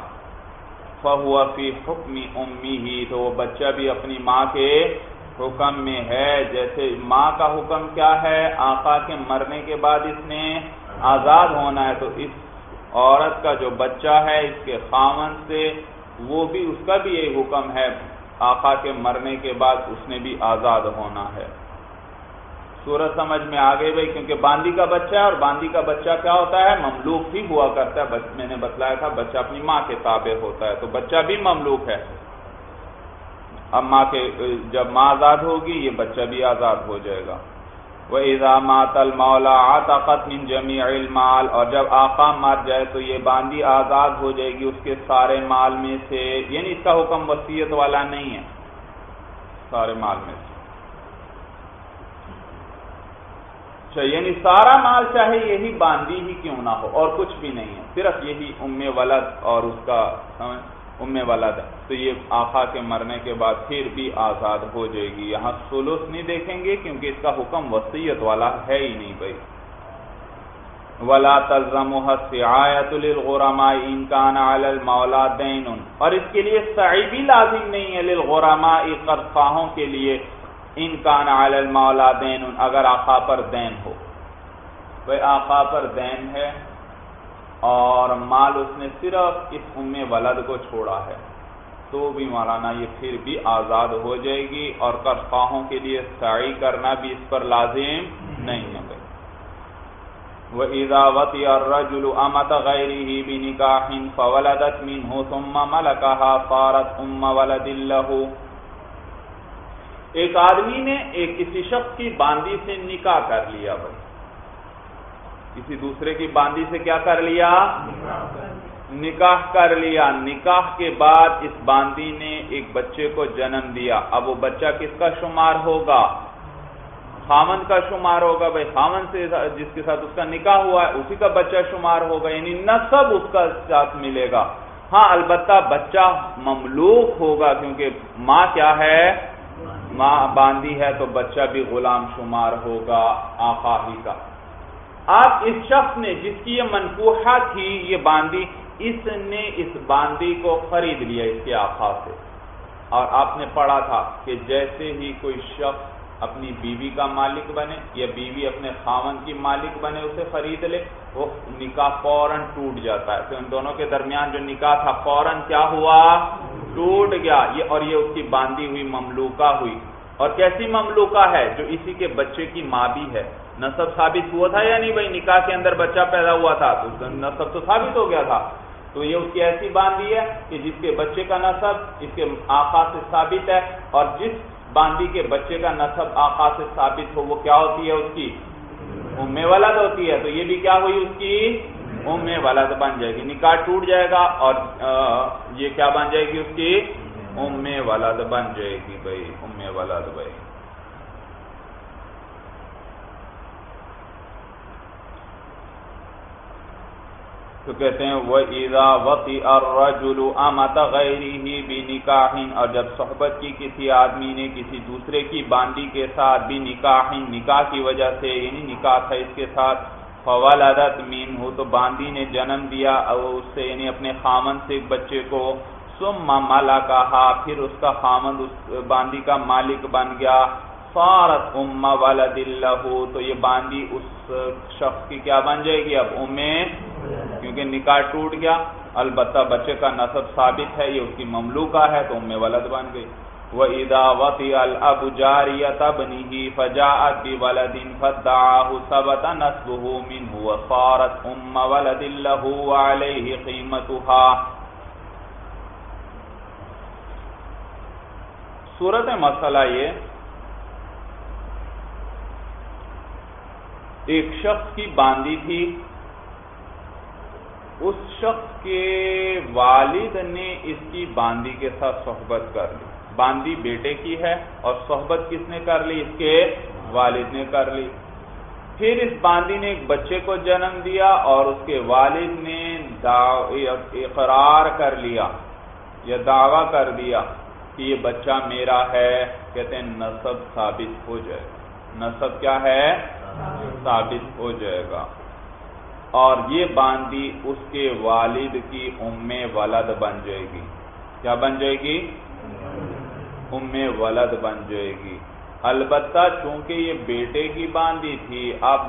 فہو فی حکم امی ہی، تو وہ بچہ بھی اپنی ماں کے حکم میں ہے۔ جیسے ماں کا حکم کیا ہے؟ آقا کے مرنے کے بعد اس نے آزاد ہونا ہے، تو اس عورت کا جو بچہ ہے، اس کے خامن سے، وہ بھی اس کا بھی یہ حکم ہے۔ آقا کے مرنے کے بعد اس نے بھی آزاد ہونا ہے۔ سورج سمجھ میں آ گئی بھائی، کیونکہ باندی کا بچہ ہے اور باندی کا بچہ کیا ہوتا ہے؟ مملوک ہی ہوا کرتا ہے۔ میں نے بتلایا تھا، بچہ اپنی ماں کے تابع ہوتا ہے، تو بچہ بھی مملوک ہے۔ اب ماں کے جب ماں آزاد ہوگی، یہ بچہ بھی آزاد ہو جائے گا۔ وہ ایزامات المولا آتاقت من جمیع المال اور جب آقا مر جائے تو یہ باندی آزاد ہو جائے گی اس کے سارے مال میں سے۔ یعنی اس کا حکم وسیعت والا نہیں ہے۔ سارے مال میں سے۔ اچھا یعنی سارا مال چاہے یہی باندی ہی کیوں نہ ہو اور کچھ بھی نہیں ہے۔ صرف یہی ام ولد اور اس کا ام ولد، تو یہ آقا کے مرنے کے بعد پھر بھی آزاد ہو جائے گی۔ یہاں سلوس نہیں دیکھیں گے کیونکہ اس کا حکم وسیعت والا ہے ہی نہیں بھائی۔ ولا كان على المولا دين اور اس کے لیے سعی بھی لازم نہیں ہے للغرماء قرضاہوں کے لیے۔ ان کان علی المولا دین اگر آقا پر دین ہو۔ وہ آقا پر دین ہے۔ اور مال اس نے صرف اس ام ولد کو چھوڑا ہے۔ تو بھی مولانا، یہ پھر بھی آزاد ہو جائے گی اور کرفاہوں کے لیے سعی کرنا بھی اس پر لازم نہیں ہے۔ وہ ایزاوتی اور رجل امت غیری بھی نکاح فولدت منہ ثم ملکہا فارت ام ولد ایک آدمی نے ایک کسی شخص کی باندی سے نکاح کر لیا۔ بھائی کسی دوسرے کی باندی سے کیا کر لیا؟ نکاح کر لیا۔ نکاح کے بعد اس باندی نے ایک بچے کو جنم دیا۔ اب وہ بچہ کس کا شمار ہوگا؟ خامن کا شمار ہوگا۔ بھائی، خامن سے جس کے ساتھ اس کا نکاح ہوا ہے، اسی کا بچہ شمار ہوگا۔ یعنی نصب اس کا ساتھ ملے گا۔ ہاں البتہ بچہ مملوک ہوگا کیونکہ ماں کیا ہے؟ ماں باندھی ہے تو بچہ بھی غلام شمار ہوگا، آقا ہی کا۔ آپ اس شخص نے جس کی یہ منقوحہ تھی، یہ باندھی اس نے اس باندی کو خرید لیا اس کے آخا سے۔ اور آپ نے پڑھا تھا کہ جیسے ہی کوئی شخص اپنی بیوی کا مالک بنے یا بیوی اپنے خاون کی مالک بنے، اسے خرید لے، وہ نکاح فوراً ٹوٹ جاتا ہے۔ تو ان دونوں کے درمیان جو نکاح تھا، فوراً کیا ہوا؟ ٹوٹ گیا۔ یہ اور یہ اس کی باندھی ہوئی، مملوکہ ہوئی۔ اور کیسی مملوکہ ہے؟ جو اسی کے بچے کی ماں بھی ہے۔ نصب ثابت ہوا تھا یا نہیں بھائی؟ نکاح کے اندر بچہ پیدا ہوا تھا، تو نصب تو ثابت ہو گیا تھا۔ تو یہ اس کی ایسی باندھی ہے کہ جس کے بچے کا نصب اس کے آقا سے ثابت ہے، اور جس باندھی کے بچے کا نصب آقا سے ثابت ہو، وہ کیا ہوتی ہے اس کی؟ ام ولد ہوتی ہے۔ تو یہ بھی کیا ہوئی اس کی؟ ام ولد بن جائے گی۔ نکاح ٹوٹ جائے گا، اور یہ کیا بن جائے گی اس کی؟ ام ولد بن جائے گی بھائی، ام ولد بھائی۔ تو کہتے ہیں وہ ایزا وقی امت غیری ہی بھی نکاح اور جب صحبت کی کسی آدمی نے کسی دوسرے کی باندی کے ساتھ بھی نکاح نکاح کی وجہ سے یعنی نکاح تھا اس کے ساتھ فوال عدت مین ہو تو باندی نے جنم دیا اس سے یعنی اپنے خامن سے بچے کو سم مالا کہا پھر اس کا خامن، اس باندی کا مالک بن گیا فارت ام ولد اللہ تو یہ باندی اس شخص کی کیا بن جائے گی؟ اب امیں کیونکہ نکاح ٹوٹ گیا۔ البتہ بچے کا نصب ثابت ہے، یہ اس کی مملوکہ ہے تو ام ولد بن گئی۔ وہ وَإِذَا وَطِيَ الْأَبُ جَارِيَةَ ابْنِهِ فَجَاءَتْ بِوَلَدٍ فَدَّعَاهُ ثَبَتَ نَسْبُهُ مِنْهُ وَصَارَتْ أُمَّ وَلَدٍ لَهُ وَعَلَيْهِ قِيمَتُهَا۔ صورت مسئلہ یہ، ایک شخص کی باندی تھی۔ اس شخص کے والد نے اس کی باندی کے ساتھ صحبت کر لی۔ باندی بیٹے کی ہے اور صحبت کس نے کر لی؟ اس کے والد نے کر لی۔ پھر اس باندی نے ایک بچے کو جنم دیا اور اس کے والد نے اقرار کر لیا یا دعویٰ کر دیا کہ یہ بچہ میرا ہے۔ کہتے ہیں نصب ثابت ہو جائے نصب کیا ہے؟ ثابت ہو جائے گا۔ اور یہ باندی اس کے والد کی ام ولد بن جائے گی۔ کیا بن جائے گی؟ ام ولد بن جائے گی۔ البتہ چونکہ یہ بیٹے کی باندی تھی، اب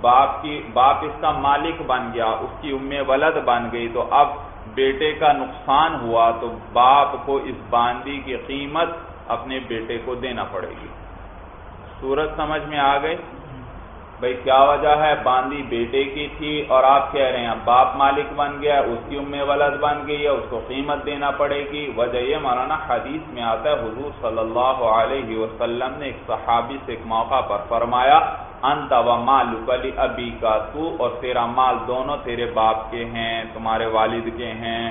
باپ کی باپ اس کا مالک بن گیا، اس کی ام ولد بن گئی۔ تو اب بیٹے کا نقصان ہوا، تو باپ کو اس باندی کی قیمت اپنے بیٹے کو دینا پڑے گی۔ صورت سمجھ میں آ گئی بھائی کیا وجہ ہے؟ باندی بیٹے کی تھی اور آپ کہہ رہے ہیں باپ مالک بن گیا، اس کی ام ولد بن گئی ہے، اس کو قیمت دینا پڑے گی۔ وجہ یہ مولانا حدیث میں آتا ہے، حضور صلی اللہ علیہ وسلم نے ایک صحابی سے ایک موقع پر فرمایا، انت و مال کلی ابی کا تو اور تیرا مال دونوں تیرے باپ کے ہیں، تمہارے والد کے ہیں۔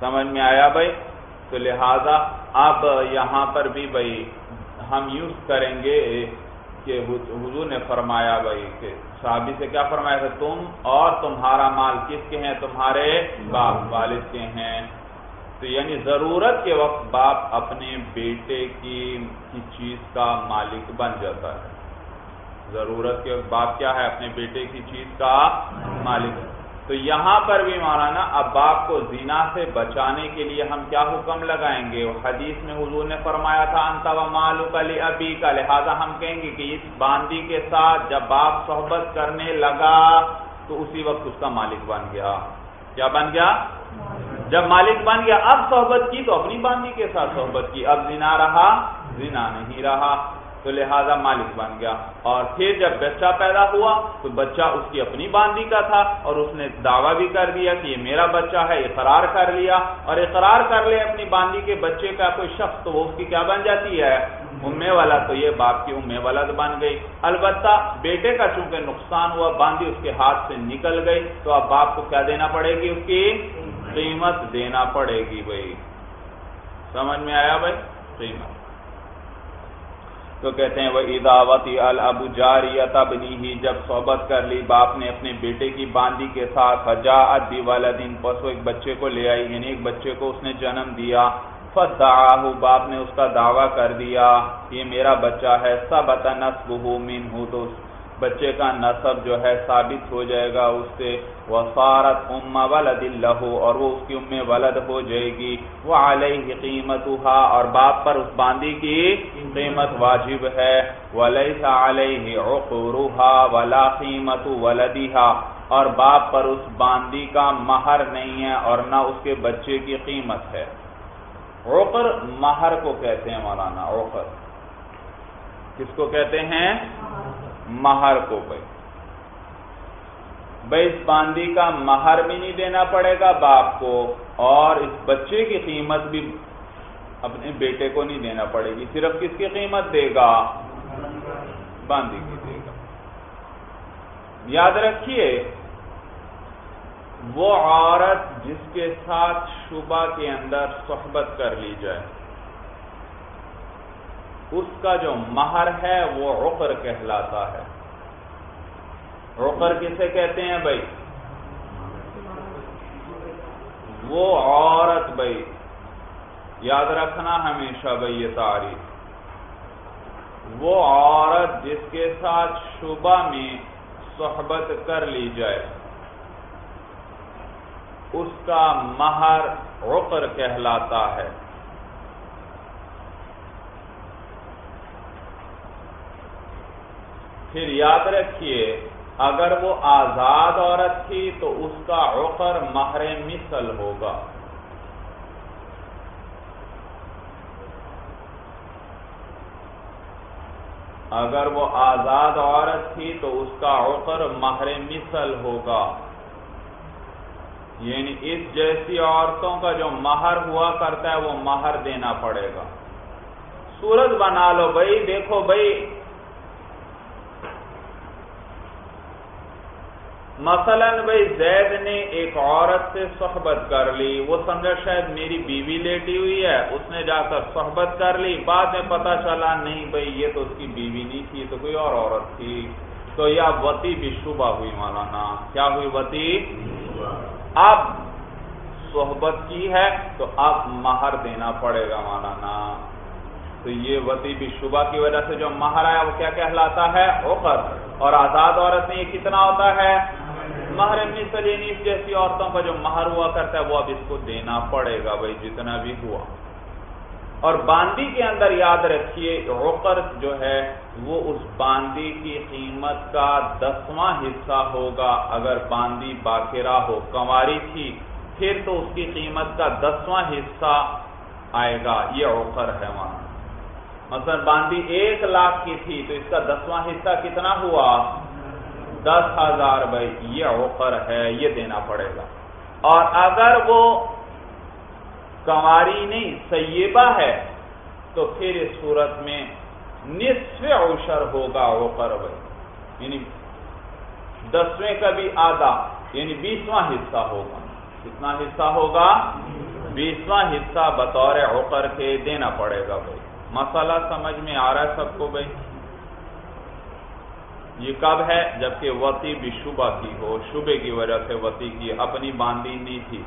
سمجھ میں آیا بھائی؟ تو لہذا اب یہاں پر بھی بھائی، ہم یوز کریں گے کہ حضور نے فرمایا بھائی کہ صحابی سے کیا فرمایا تھا؟ تم اور تمہارا مال کس کے ہیں؟ تمہارے باپ والد کے ہیں۔ تو یعنی ضرورت کے وقت باپ اپنے بیٹے کی چیز کا مالک بن جاتا ہے۔ ضرورت کے وقت باپ کیا ہے؟ اپنے بیٹے کی چیز کا مالک۔ تو یہاں پر بھی مولانا اب باپ کو زنا سے بچانے کے لیے ہم کیا حکم لگائیں گے؟ حدیث میں حضور نے فرمایا تھا انتا و مالو کلی ابی کا لہٰذا ہم کہیں گے کہ اس باندی کے ساتھ جب باپ صحبت کرنے لگا تو اسی وقت اس کا مالک بن گیا۔ کیا بن گیا؟ جب مالک بن گیا، اب صحبت کی تو اپنی باندی کے ساتھ صحبت کی۔ اب زنا رہا، زنا نہیں رہا۔ تو لہذا مالک بن گیا۔ اور پھر جب بچہ پیدا ہوا تو بچہ اس کی اپنی باندی کا تھا اور اس نے دعویٰ بھی کر دیا کہ یہ میرا بچہ ہے، اقرار کر لیا۔ اور اقرار کر لے اپنی باندی کے بچے کا کوئی شخص تو وہ اس کی کیا بن جاتی ہے؟ امے والا تو یہ باپ کی امے ولد بن گئی۔ البتہ بیٹے کا چونکہ نقصان ہوا، باندی اس کے ہاتھ سے نکل گئی، تو اب باپ کو کیا دینا پڑے گی؟ اس کی قیمت دینا پڑے گی بھائی۔ سمجھ میں آیا بھائی؟ قیمت۔ تو کہتے ہیں وہ اداوتی البو جاری تبنی ہی جب صحبت کر لی، باپ نے اپنے بیٹے کی باندی کے ساتھ حجا ادی والدین وہ ایک بچے کو لے آئی یعنی ایک بچے کو اس نے جنم دیا فدعاہ باپ نے اس کا دعویٰ کر دیا، یہ میرا بچہ ہے سب نسبہ ہوں تو بچے کا نصب جو ہے ثابت ہو جائے گا، اس سے وہ سارت اما ولد اللہ اور وہ اس کی ام ولد ہو جائے گی۔ وہ علیہ قیمت اور باپ پر اس باندی کی قیمت واجب ہے۔ ولیس علیہ عقروہا ولا قیمت ولدیہا۔ اور باپ پر اس باندی کا مہر نہیں ہے، اور نہ اس کے بچے کی قیمت ہے۔ عقر مہر کو کہتے ہیں مولانا، عقر۔ کس کو کہتے ہیں؟ مہر کو بھائی۔ بھائی، اس باندی کا مہر بھی نہیں دینا پڑے گا باپ کو، اور اس بچے کی قیمت بھی اپنے بیٹے کو نہیں دینا پڑے گی، صرف کس کی قیمت دے گا؟ باندی کی دے گا۔ یاد رکھیے، وہ عورت جس کے ساتھ شبہ کے اندر صحبت کر لی جائے۔ اس کا جو مہر ہے وہ عقر کہلاتا ہے۔ عقر کسے کہتے ہیں بھائی؟ وہ عورت بھائی۔ یاد رکھنا ہمیشہ بھائی یہ تعریف۔ وہ عورت جس کے ساتھ شبہ میں صحبت کر لی جائے، اس کا مہر عقر کہلاتا ہے۔ پھر یاد رکھیے، اگر وہ آزاد عورت تھی تو اس کا عقر مہر مثل ہوگا۔ اگر وہ آزاد عورت تھی تو اس کا عقر مہر مثل ہوگا۔ یعنی اس جیسی عورتوں کا جو مہر ہوا کرتا ہے، وہ مہر دینا پڑے گا۔ سورج بنا لو بھائی، دیکھو بھائی مثلا بھائی زید نے ایک عورت سے صحبت کر لی، وہ سمجھا شاید میری بیوی لیٹی ہوئی ہے، اس نے جا کر صحبت کر لی، بعد میں پتا چلا نہیں بھائی یہ تو اس کی بیوی نہیں تھی تو کوئی اور عورت تھی۔ تو یہ وتی بھی شبہ ہوئی مولانا، کیا ہوئی وتی؟ اب صحبت کی ہے تو اب مہر دینا پڑے گا مولانا۔ تو یہ وتی بھی شبہ کی وجہ سے جو مہر آیا، وہ کیا کہلاتا ہے؟ اوپر اور آزاد عورت میں یہ کتنا ہوتا ہے؟ مہر یعنی اس جیسی عورتوں کا جو مہر ہوا کرتا ہے، وہ اب اس کو دینا پڑے گا بھائی، جتنا بھی ہوا۔ اور باندی کے اندر یاد رکھیے عقر جو ہے، وہ اس باندی کی قیمت کا دسواں حصہ ہوگا۔ اگر باندی باقرہ ہو کماری تھی، پھر تو اس کی قیمت کا دسواں حصہ آئے گا۔ یہ عقر ہے وہاں۔ مثلا باندی ایک لاکھ کی تھی، تو اس کا دسواں حصہ کتنا ہوا؟ دس ہزار بھائی، یہ اوپر ہے، یہ دینا پڑے گا۔ اور اگر وہ کنواری نہیں، سیبہ ہے، تو پھر اس صورت میں نصف اوشر ہوگا اوپر بھائی۔ یعنی دسویں کا بھی آدھا یعنی بیسواں حصہ ہوگا۔ کتنا حصہ ہوگا؟ بیسواں حصہ بطور اوپر کے دینا پڑے گا بھائی۔ مسئلہ سمجھ میں آ رہا ہے سب کو بھائی؟ یہ کب ہے؟ جبکہ وتی بھی شبہ کی ہو، شبے کی وجہ سے وتی کی اپنی باندی نہیں تھی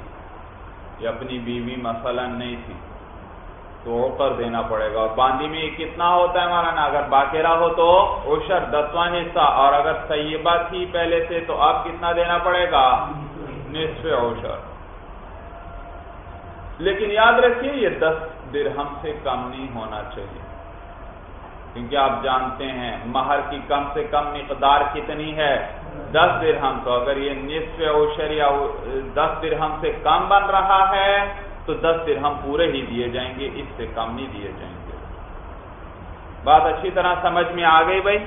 یا اپنی بیوی مثلا نہیں تھی۔ تو اوپر دینا پڑے گا۔ اور باندی میں کتنا ہوتا ہے ہمارا نا اگر باقیرہ ہو تو اوشر دسواں حصہ، اور اگر سیبہ تھی پہلے سے تو اب کتنا دینا پڑے گا؟ نصف اوشر لیکن یاد رکھیے، یہ دس درہم سے کم نہیں ہونا چاہیے۔ کیونکہ آپ جانتے ہیں، مہر کی کم سے کم مقدار کتنی ہے؟ دس درہم. تو اگر یہ نصف اوشر یا دس درہم سے کم بن رہا ہے، تو دس درہم پورے ہی دیے جائیں گے، اس سے کم نہیں دیے جائیں گے۔ بات اچھی طرح سمجھ میں آ گئی بھائی؟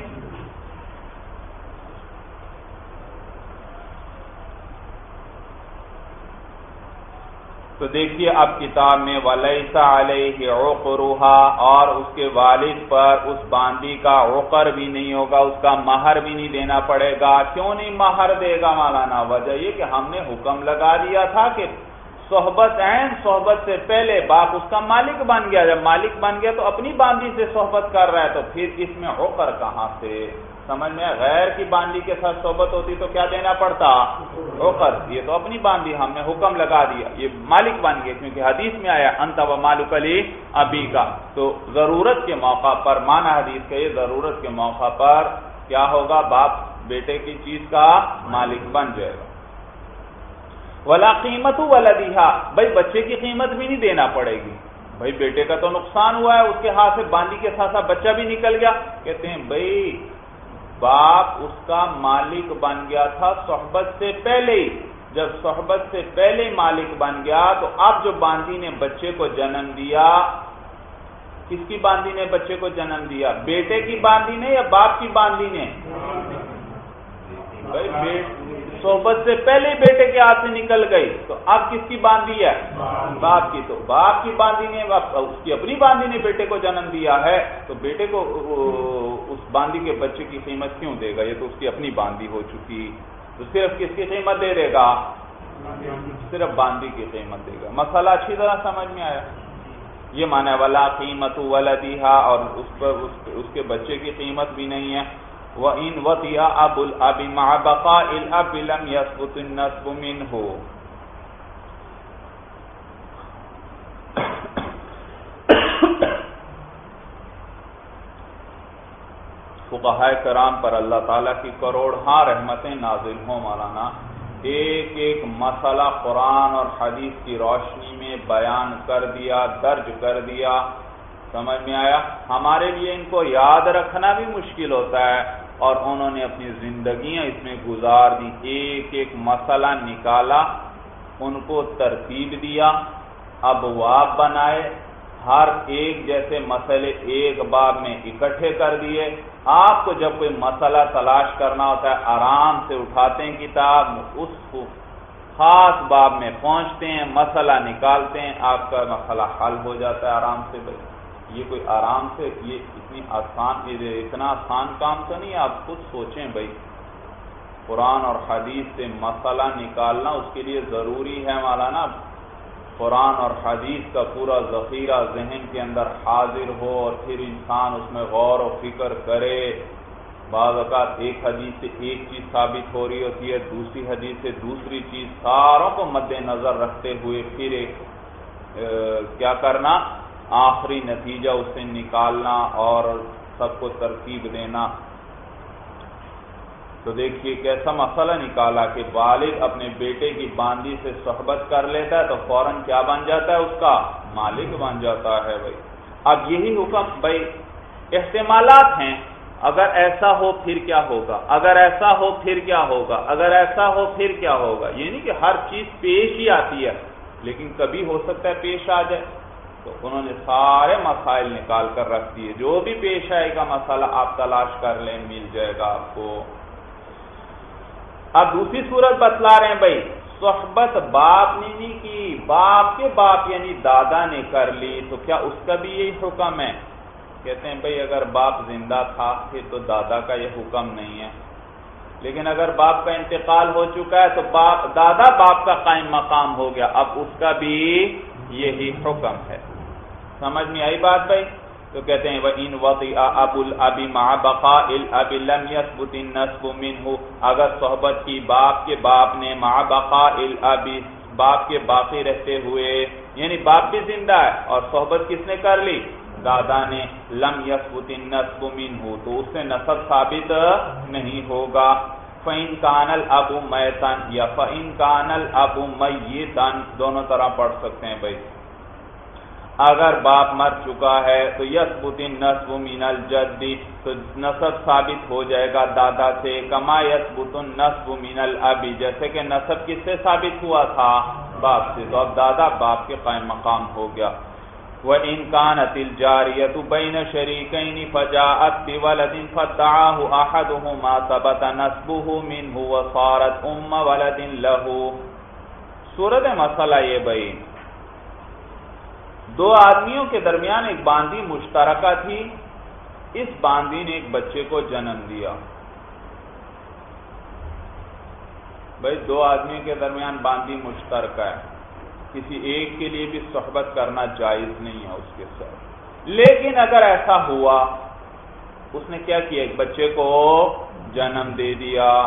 تو دیکھیے اب کتاب میں ولیسا علیہ عقروہا اور اس کے والد پر اس باندی کا عقر بھی نہیں ہوگا، اس کا مہر بھی نہیں دینا پڑے گا۔ کیوں نہیں مہر دے گا مولانا؟ وجہ یہ کہ ہم نے حکم لگا دیا تھا کہ صحبت عین صحبت سے پہلے باپ اس کا مالک بن گیا۔ جب مالک بن گیا تو اپنی باندی سے صحبت کر رہا ہے، تو پھر اس میں عقر کہاں سے؟ سمجھ میں غیر کی باندی کے ساتھ صحبت ہوتی تو کیا دینا پڑتا؟ اوقر یہ تو اپنی باندی ہم نے حکم لگا دیا. یہ مالک بن گئے کیونکہ حدیث میں آیا، انت و مالک علی ابھی کا تو ضرورت کے موقع پر مانا حدیث کا یہ ضرورت کے موقع پر کیا ہوگا؟ باپ بیٹے کی چیز کا مالک بن جائے گا. ولا قیمت ولدیہا بھائی بچے کی قیمت بھی نہیں دینا پڑے گی. بھائی بیٹے کا تو نقصان ہوا ہے، اس کے ہاتھ سے باندھی کے ساتھ ساتھ بچہ بھی نکل گیا. کہتے ہیں، بھائی باپ اس کا مالک بن گیا تھا صحبت سے پہلے ہی۔ جب صحبت سے پہلے مالک بن گیا تو اب جو باندھی نے بچے کو جنم دیا، کس کی باندھی نے بچے کو جنم دیا؟ بیٹے کی باندھی نے یا باپ کی باندھی نے؟ صحبت سے پہلے بیٹے کے ہاتھ سے نکل گئی۔ تو اب کس کی باندھی ہے؟ باپ کی۔ تو باپ کی باندھی نے اس کی اپنی باندھی نے بیٹے کو جنم دیا ہے۔ تو بیٹے کو اس باندھی کے بچے کی قیمت کیوں دے گا؟ یہ تو اس کی اپنی باندھی ہو چکی۔ تو صرف کس کی قیمت دے دے گا؟ صرف باندھی کی قیمت دے گا۔ مسئلہ اچھی طرح سمجھ میں آیا؟ یہ مانا والا قیمت ولدیہا اور اس پر اس کے بچے کی قیمت بھی نہیں ہے۔ وَإِن وَطِيَ أَبُ الْأَبِ مَعَ بَقَاءِ الْأَبِ لَمْ يَسْبُتِ النَّسْبُ مِنْهُ۔ فقہائے کرام پر اللہ تعالیٰ کی کروڑ ہاں رحمتیں نازل ہوں مولانا۔ ایک ایک مسئلہ قرآن اور حدیث کی روشنی میں بیان کر دیا، درج کر دیا۔ سمجھ میں آیا؟ ہمارے لیے ان کو یاد رکھنا بھی مشکل ہوتا ہے۔ اور انہوں نے اپنی زندگیاں اس میں گزار دی، ایک ایک مسئلہ نکالا، ان کو ترتیب دیا، ابواب بنائے، ہر ایک جیسے مسئلے ایک باب میں اکٹھے کر دیے۔ آپ کو جب کوئی مسئلہ تلاش کرنا ہوتا ہے، آرام سے اٹھاتے ہیں کتاب، اس کو خاص باب میں پہنچتے ہیں، مسئلہ نکالتے ہیں، آپ کا مسئلہ حل ہو جاتا ہے آرام سے بھائی۔ یہ کوئی آرام سے، یہ اتنی آسان اتنا آسان کام تو نہیں آپ خود سوچیں بھائی۔ قرآن اور حدیث سے مسئلہ نکالنا اس کے لیے ضروری ہے، مولانا۔ قرآن اور حدیث کا پورا ذخیرہ ذہن کے اندر حاضر ہو اور پھر انسان اس میں غور و فکر کرے۔ بعض اوقات ایک حدیث سے ایک چیز ثابت ہو رہی ہوتی ہے، دوسری حدیث سے دوسری چیز۔ ساروں کو مد نظر رکھتے ہوئے پھر ایک کیا کرنا؟ آخری نتیجہ اس سے نکالنا اور سب کو ترتیب دینا۔ تو دیکھیے کیسا مسئلہ نکالا کہ والد اپنے بیٹے کی باندی سے صحبت کر لیتا ہے تو فوراً کیا بن جاتا ہے اس کا؟ مالک بن جاتا ہے بھائی۔ اب یہی حکم بھائی، احتمالات ہیں۔ اگر ایسا ہو پھر کیا ہوگا؟ اگر ایسا ہو پھر کیا ہوگا؟ اگر ایسا ہو پھر کیا ہوگا؟ یہ نہیں کہ ہر چیز پیش ہی آتی ہے، لیکن کبھی ہو سکتا ہے پیش آ جائے۔ تو انہوں نے سارے مسائل نکال کر رکھ دیے۔ جو بھی پیش آئے گا مسئلہ آپ تلاش کر لیں، مل جائے گا آپ کو۔ اب دوسری صورت بتلا رہے ہیں بھائی، صحبت باپ نے نہیں کی، باپ کے باپ یعنی دادا نے کر لی، تو کیا اس کا بھی یہی حکم ہے؟ کہتے ہیں بھائی، اگر باپ زندہ تھا پھر تو دادا کا یہ حکم نہیں ہے۔ لیکن اگر باپ کا انتقال ہو چکا ہے تو باپ، دادا باپ کا قائم مقام ہو گیا۔ اب اس کا بھی یہی حکم ہے۔ سمجھ میں آئی بات بھائی؟ تو کہتے ہیں وہ ان وقت ابو البی ماں بقا الب لم یسبت نسب منہ اگر صحبت کی باپ کے باپ نے ماں بقا البی باپ کے باقی رہتے ہوئے یعنی باپ بھی زندہ ہے اور صحبت کس نے کر لی؟ دادا نے۔ لم یسبت نسب منہ تو اس سے نصب ثابت نہیں ہوگا۔ فعین کانل ابو میتن یا فعین کانل ابو میتن دونوں طرح پڑھ سکتے ہیں بھائی۔ اگر باپ مر چکا ہے تو یس بتن نصب مین الجدی تو نصب ثابت ہو جائے گا دادا سے، کما یس بتن نصب مین البی جیسے کہ نصب کس سے ثابت ہوا تھا؟ باپ سے۔ تو اب دادا باپ کے قائم مقام ہو گیا۔ وہ انکان اتل جاریت بین شریقین فجاءت بولد فتعاه احدهما ثبت نسبه منه وصارت ام ولد له۔ صورت مسئلہ یہ بھائی دو آدمیوں کے درمیان ایک باندی مشترکہ تھی۔ اس باندی نے ایک بچے کو جنم دیا۔ بھائی، دو آدمیوں کے درمیان باندی مشترکہ ہے۔ کسی ایک کے لیے بھی صحبت کرنا جائز نہیں ہے اس کے ساتھ۔ لیکن اگر ایسا ہوا، اس نے کیا کیا؟ ایک بچے کو جنم دے دیا۔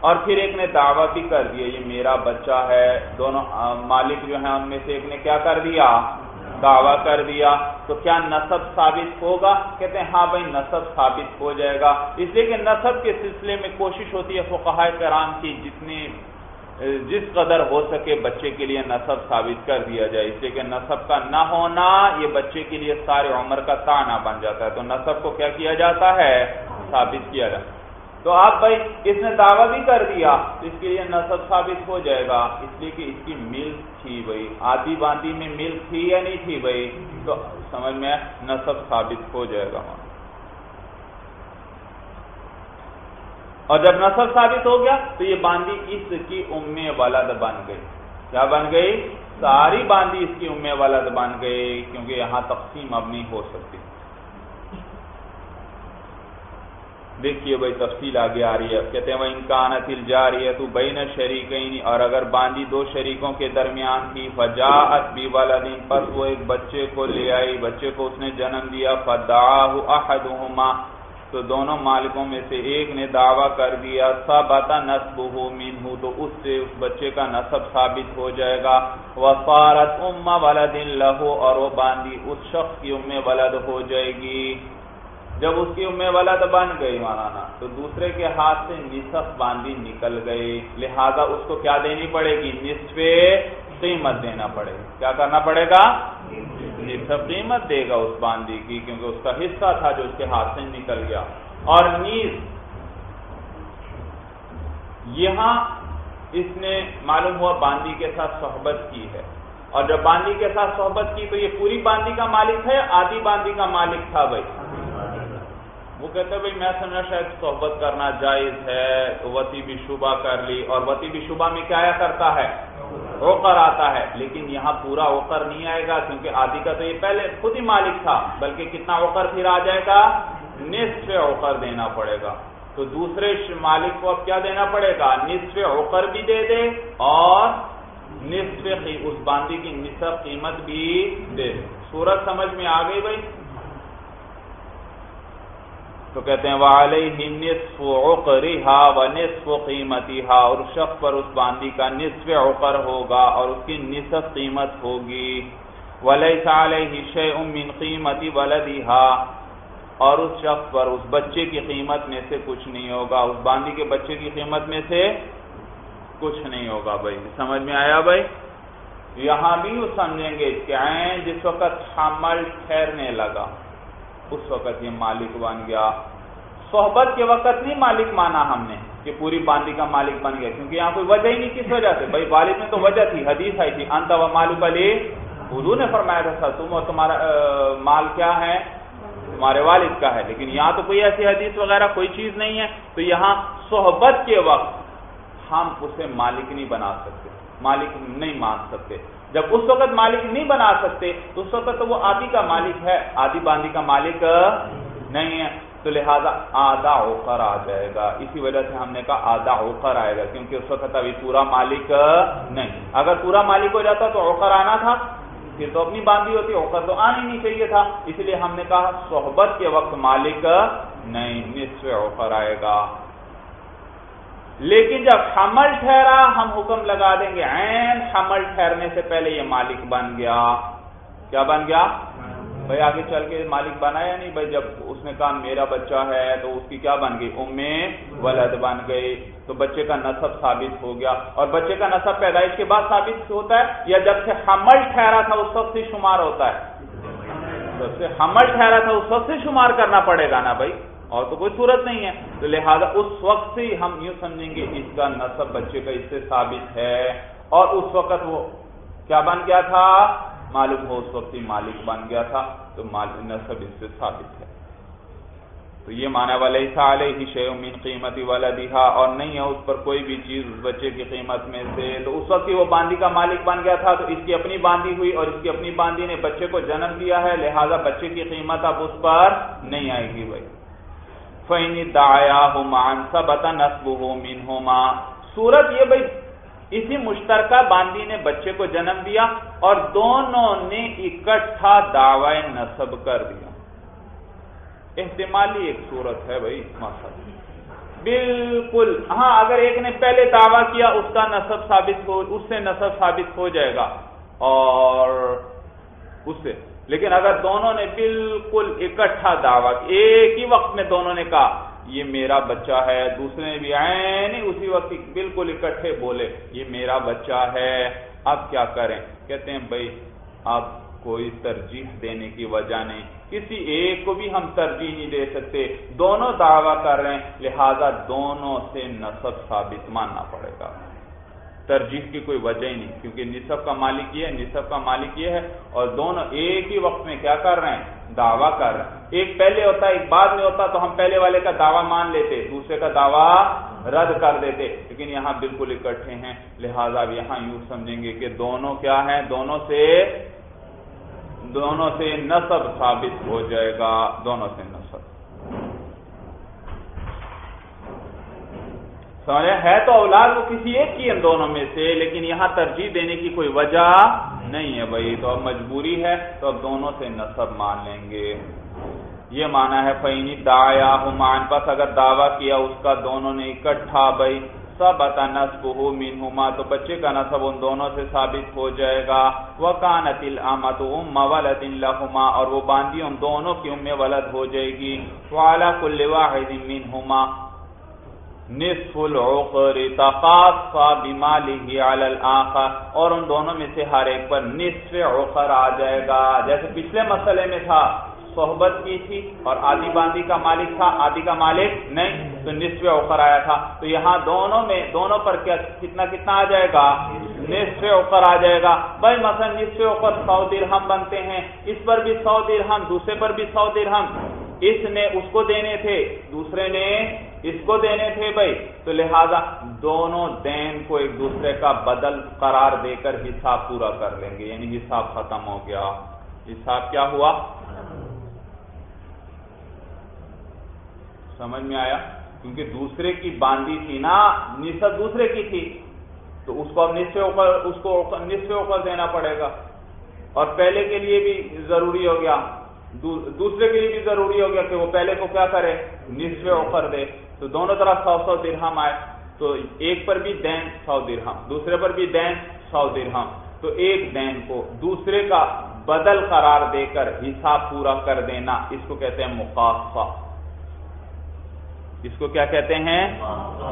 اور پھر ایک نے دعویٰ بھی کر دیا، یہ میرا بچہ ہے، دونوں مالک جو ہیں ان میں سے ایک نے کیا کر دیا؟ دعویٰ کر دیا۔ تو کیا نصب ثابت ہوگا؟ کہتے ہیں ہاں بھائی، نصب ثابت ہو جائے گا۔ اس لیے کہ نصب کے سلسلے میں کوشش ہوتی ہے فقہ کرام کی جتنی جس قدر ہو سکے بچے کے لیے نصب ثابت کر دیا جائے۔ اس لیے کہ نصب کا نہ ہونا، یہ بچے کے لیے سارے عمر کا تانا بن جاتا ہے۔ تو نصب کو کیا کیا جاتا ہے؟ ثابت کیا جاتا تو آپ بھائی اس نے دعویٰ بھی کر دیا اس کے لیے نصب ثابت ہو جائے گا۔ اس لیے کہ اس کی ملک تھی بھائی۔ آدھی باندھی میں ملک تھی یا نہیں تھی بھائی؟ تو سمجھ میں نصب ثابت ہو جائے گا۔ اور جب نصب ثابت ہو گیا تو یہ باندھی اس کی ام ولد بن گئی۔ کیا بن گئی؟ ساری باندھی اس کی ام ولد بن گئی کیونکہ یہاں تقسیم اب نہیں ہو سکتی۔ دیکھیے بھائی تفصیل آگے آ رہی ہے۔ کہتے ہیں وہ انکان تل جا رہی ہے تو بین شریکین اور اگر باندھی دو شریکوں کے درمیان کی فجاعت بی والدین پس وہ ایک بچے کو لے آئی، بچے کو اس نے جنم دیا فدعاہ احدہما تو دونوں مالکوں میں سے ایک نے دعویٰ کر دیا، ثبت نسبہ منہ تو اس سے اس بچے کا نسب ثابت ہو جائے گا۔ وفارت ام ولد لہو اور وہ باندھی اس شخص کی ام ولد ہو جائے گی۔ جب اس کی ام ولد بن گئی مولانا، تو دوسرے کے ہاتھ سے نصف باندھی نکل گئی۔ لہذا اس کو کیا دینی پڑے گی؟ نصف قیمت دینا پڑے گا۔ کیا کرنا پڑے گا؟ نصف قیمت دے گا اس باندھی کی، کیونکہ اس کا حصہ تھا جو اس کے ہاتھ سے نکل گیا۔ اور نیز، یہاں اس نے معلوم ہوا باندھی کے ساتھ صحبت کی ہے۔ اور جب باندھی کے ساتھ صحبت کی تو یہ پوری باندھی کا مالک ہے، آدھی باندھی کا مالک تھا بھائی۔ وہ کہتے بھائی میں سمجھا شاید صحبت کرنا جائز ہے وتی بھی شبہ کر لی، اور وتی بھی شبہ میں کیا کرتا ہے؟ اوقر آتا ہے۔ لیکن یہاں پورا اوقر نہیں آئے گا، کیونکہ آدھی کا تو یہ پہلے خود ہی مالک تھا، بلکہ کتنا اوقر پھر آ جائے گا؟ نصف اوقر دینا پڑے گا۔ تو دوسرے مالک کو اب کیا دینا پڑے گا؟ نصف اوقر بھی دے دے، اور نصف اس باندھی کی نصف قیمت بھی دے دے۔ سورج سمجھ میں آ گئی بھائی؟ تو کہتے ہیں، وَعَلَيْهِ نِصْفُ عُقْرِهَا وَنِصْفُ قِيمَتِهَا اور شخص پر اس باندھی کا نصف عقر ہوگا اور اس کی نصف قیمت ہوگی۔ وَلَيْسَ عَلَيْهِ شَيْءٌ مِّن قِيمَةِ وَلَدِهَا اور اس شخص پر اس بچے کی قیمت میں سے کچھ نہیں ہوگا۔ اس باندھی کے بچے کی قیمت میں سے کچھ نہیں ہوگا بھائی۔ سمجھ میں آیا بھائی؟ یہاں بھی سمجھیں گے کہ عین جس وقت حمل ٹھہرنے لگا۔ اس وقت یہ مالک بن گیا۔ صحبت کے وقت نہیں مالک مانا ہم نے کہ پوری باندھی کا مالک بن گیا، کیونکہ یہاں کوئی وجہ ہی نہیں کس وجہ سے؟ بھائی والد میں تو وجہ تھی، حدیث آئی تھی، انت و مالک علی۔ اردو نے فرمایا تھا، سر، تم اور تمہارا مال کیا ہے؟ تمہارے والد کا ہے۔ لیکن یہاں تو کوئی ایسی حدیث وغیرہ، کوئی چیز نہیں ہے۔ تو یہاں صحبت کے وقت ہم اسے مالک نہیں بنا سکتے، مالک نہیں مان سکتے۔ جب اس وقت مالک نہیں بنا سکتے، تو اس وقت تو وہ آدھی کا مالک ہے۔ آدھی باندھی کا مالک نہیں ہے۔ تو لہذا آدھا اوکر آ جائے گا۔ اسی وجہ سے ہم نے کہا آدھا اوکر آئے گا، کیونکہ اس وقت ابھی پورا مالک نہیں۔ اگر پورا مالک ہو جاتا تو اوکر آنا تھا۔ پھر تو اپنی باندھی ہوتی اوکر تو آنا ہی نہیں چاہیے تھا۔ اس لیے ہم نے کہا صحبت کے وقت مالک نہیں، نصف اوکر آئے گا۔ لیکن جب حمل ٹھہرا، ہم حکم لگا دیں گے، عین حمل ٹھہرنے سے پہلے یہ مالک بن گیا۔ کیا بن گیا؟ بھائی آگے چل کے مالک بنا یا نہیں؟ بھائی جب اس نے کہا میرا بچہ ہے تو اس کی کیا بن گئی؟ ام ولد بن گئی۔ تو بچے کا نصب ثابت ہو گیا۔ اور بچے کا نصب پیدائش کے بعد ثابت ہوتا ہے، یا جب سے حمل ٹھہرا تھا، اس وقت سے شمار ہوتا ہے۔ جب سے حمل ٹھہرا تھا، اس وقت سے شمار کرنا پڑے گا نا بھائی؟ اور تو کوئی صورت نہیں ہے۔ تو لہذا اس وقت سے ہم یوں سمجھیں گے اس کا نصب بچے کا اس سے ثابت ہے۔ اور اس وقت وہ کیا بن گیا تھا؟ معلوم ہو اس وقت ہی مالک بن گیا تھا۔ تو نصب اس سے ثابت ہے۔ تو یہ مانا والے ہی شیمین قیمتی والا دہا اور نہیں ہے، اس پر کوئی بھی چیز اس بچے کی قیمت میں سے۔ تو اس وقت ہی وہ باندھی کا مالک بن گیا تھا۔ تو اس کی اپنی باندھی ہوئی اور اس کی اپنی باندھی نے بچے کو جنم دیا ہے۔ لہذا بچے کی قیمت اب اس پر نہیں آئے گی بھائی۔ صورت یہ بھائی، اسی مشترکہ باندی نے بچے کو جنم دیا اور دونوں نے اکٹھا دعوی نصب کر دیا۔ احتمالی ایک صورت ہے بھائی بالکل۔ ہاں اگر ایک نے پہلے دعویٰ کیا، اس کا نصب ثابت ہو، اس سے نصب ثابت ہو جائے گا۔ اور اس سے لیکن اگر دونوں نے بالکل اکٹھا دعویٰ ایک ہی وقت میں دونوں نے کہا، یہ میرا بچہ ہے، دوسرے نے بھی آئے اسی وقت بالکل اکٹھے بولے، یہ میرا بچہ ہے، اب کیا کریں؟ کہتے ہیں، بھائی، اب کوئی ترجیح دینے کی وجہ نہیں۔ کسی ایک کو بھی ہم ترجیح نہیں دے سکتے۔ دونوں دعویٰ کر رہے ہیں، لہذا دونوں سے نصب ثابت ماننا پڑے گا۔ ترجیح کی کوئی وجہ ہی نہیں، کیونکہ نصب کا مالک یہ ہے نصب کا مالک یہ ہے، اور دونوں ایک ہی وقت میں کیا کر رہے ہیں؟ دعویٰ کر رہے ہیں۔ ایک پہلے ہوتا، ایک بعد میں ہوتا، تو ہم پہلے والے کا دعویٰ مان لیتے، دوسرے کا دعویٰ رد کر دیتے۔ لیکن یہاں بالکل اکٹھے ہیں۔ لہذا اب یہاں یوں سمجھیں گے کہ دونوں کیا ہیں؟ دونوں سے دونوں سے نصب ثابت ہو جائے گا۔ دونوں سے نصب۔ سمجھا ہے تو اولاد وہ کسی ایک کی ان دونوں میں سے، لیکن یہاں ترجیح دینے کی کوئی وجہ نہیں ہے بھائی۔ تو اب مجبوری ہے، تو اب دونوں سے نصب مان لیں گے۔ یہ مانا ہے فینی دایا ہمان پس اگر دعویٰ کیا اس کا دونوں نے اکٹھا، بھائی۔ سب اتا نصب ہو مین ہما تو بچے کا نصب ان دونوں سے ثابت ہو جائے گا۔ وہ کانت الامت ام ولد لہما اور وہ باندھی ان دونوں کی ام ولد ہو جائے گی۔ والا کل واحد منہما نصف العقر تقاصا بماله على الاخر اور ان دونوں میں سے ہر ایک پر نصف عقر آ جائے گا۔ جیسے پچھلے مسئلے میں تھا، صحبت کی تھی اور آدھی باندھی کا مالک تھا، آدھی کا مالک نہیں، تو نصف عقر آیا تھا۔ تو یہاں دونوں میں، دونوں پر کیا کتنا کتنا آ جائے گا؟ نصف عقر آ جائے گا۔ بھائی مثلا نصف عقر سو درہم بنتے ہیں، اس پر بھی سو درہم، دوسرے پر بھی سو درہم۔ اس نے اس کو دینے تھے، دوسرے نے اس کو دینے تھے بھائی۔ تو لہذا دونوں دین کو ایک دوسرے کا بدل قرار دے کر حساب پورا کر لیں گے۔ یعنی حساب ختم ہو گیا۔ حساب کیا ہوا؟ سمجھ میں آیا؟ کیونکہ دوسرے کی باندھی تھی نا، نصف دوسرے کی تھی۔ تو اس کو اب نصف اوپر، اس کو نصف اوپر دینا پڑے گا۔ اور پہلے کے لیے بھی ضروری ہو گیا۔ دوسرے کے لیے بھی ضروری ہو گیا کہ وہ پہلے کو کیا کرے؟ نصف اوپر دے۔ تو دونوں طرف سو سو درہم آئے۔ تو ایک پر بھی دین سو درہم، دوسرے پر بھی دین سو درہم۔ تو ایک دین کو دوسرے کا بدل قرار دے کر حساب پورا کر دینا۔ اس کو کہتے ہیں مقافہ اس کو کیا کہتے ہیں؟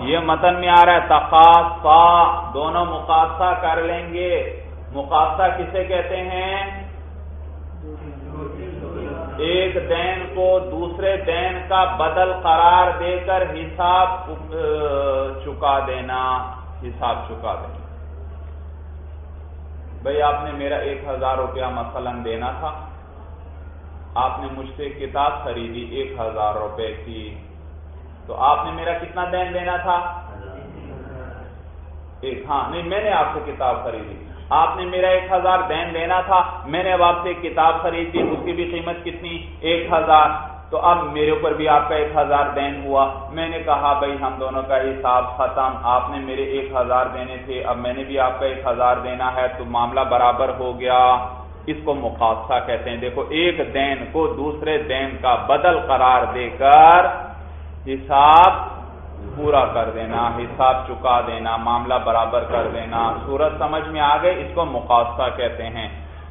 یہ متن میں آ رہا ہے، تقاصا۔ دونوں مقاصہ کر لیں گے۔ مقاصہ کسے کہتے ہیں؟ ایک دین کو دوسرے دین کا بدل قرار دے کر حساب چکا دینا، حساب چکا دینا۔ بھائی، آپ نے میرا ایک ہزار روپیہ مثلا دینا تھا۔ آپ نے مجھ سے کتاب خریدی ایک ہزار روپے کی۔ تو آپ نے میرا کتنا دین دینا تھا؟ ایک۔ ہاں نہیں، میں نے آپ سے کتاب خریدی۔ آپ نے میرا ایک ہزار دین دینا تھا، میں نے اب آپ سے کتاب خریدی اس کی بھی قیمت کتنی؟ ایک ہزار۔ تو اب میرے اوپر بھی آپ کا ایک ہزار دین ہوا۔ میں نے کہا، بھائی ہم دونوں کا حساب ختم۔ آپ نے میرے ایک ہزار دینے تھے، اب میں نے بھی آپ کا ایک ہزار دینا ہے۔ تو معاملہ برابر ہو گیا۔ اس کو مقاصہ کہتے ہیں۔ دیکھو، ایک دین کو دوسرے دین کا بدل قرار دے کر حساب پورا کر دینا، حساب چکا دینا، معاملہ برابر کر دینا صورت سمجھ میں آ گئے، اس کو مقاصہ کہتے ہیں۔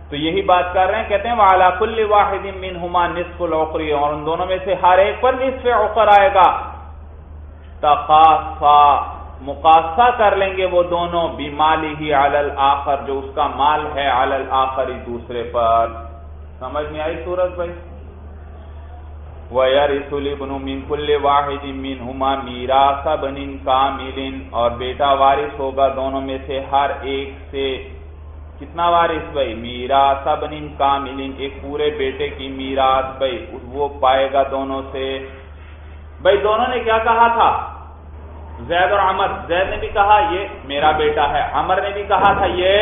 تو یہی بات کر رہے ہیں، کہتے ہیں والا کل واحد منہما نصف العقری اور ان دونوں میں سے ہر ایک پر نصف عقر آئے گا۔ تقاصا۔ مقاصہ کر لیں گے وہ دونوں بیمالی ہی علل آخر جو اس کا مال ہے علل آخری دوسرے پر۔ سمجھ میں آئی صورت بھائی؟ وَيَرِثُ الْإِبْنُ مِنْ كُلِّ وَاحِدٍ مِّنْهُمَا مِيرَاثَ بَنٍ كَامِلٍ اور بیٹا وارث ہوگا دونوں میں سے ہر ایک سے کتنا وارث بھائی؟ میراث بنٍ کامل ایک پورے بیٹے کی میراث بھائی، وہ پائے گا دونوں سے۔ بھائی، دونوں نے کیا کہا تھا؟ زید اور عمر۔ زید نے بھی کہا، یہ میرا بیٹا ہے۔ عمر نے بھی کہا تھا، یہ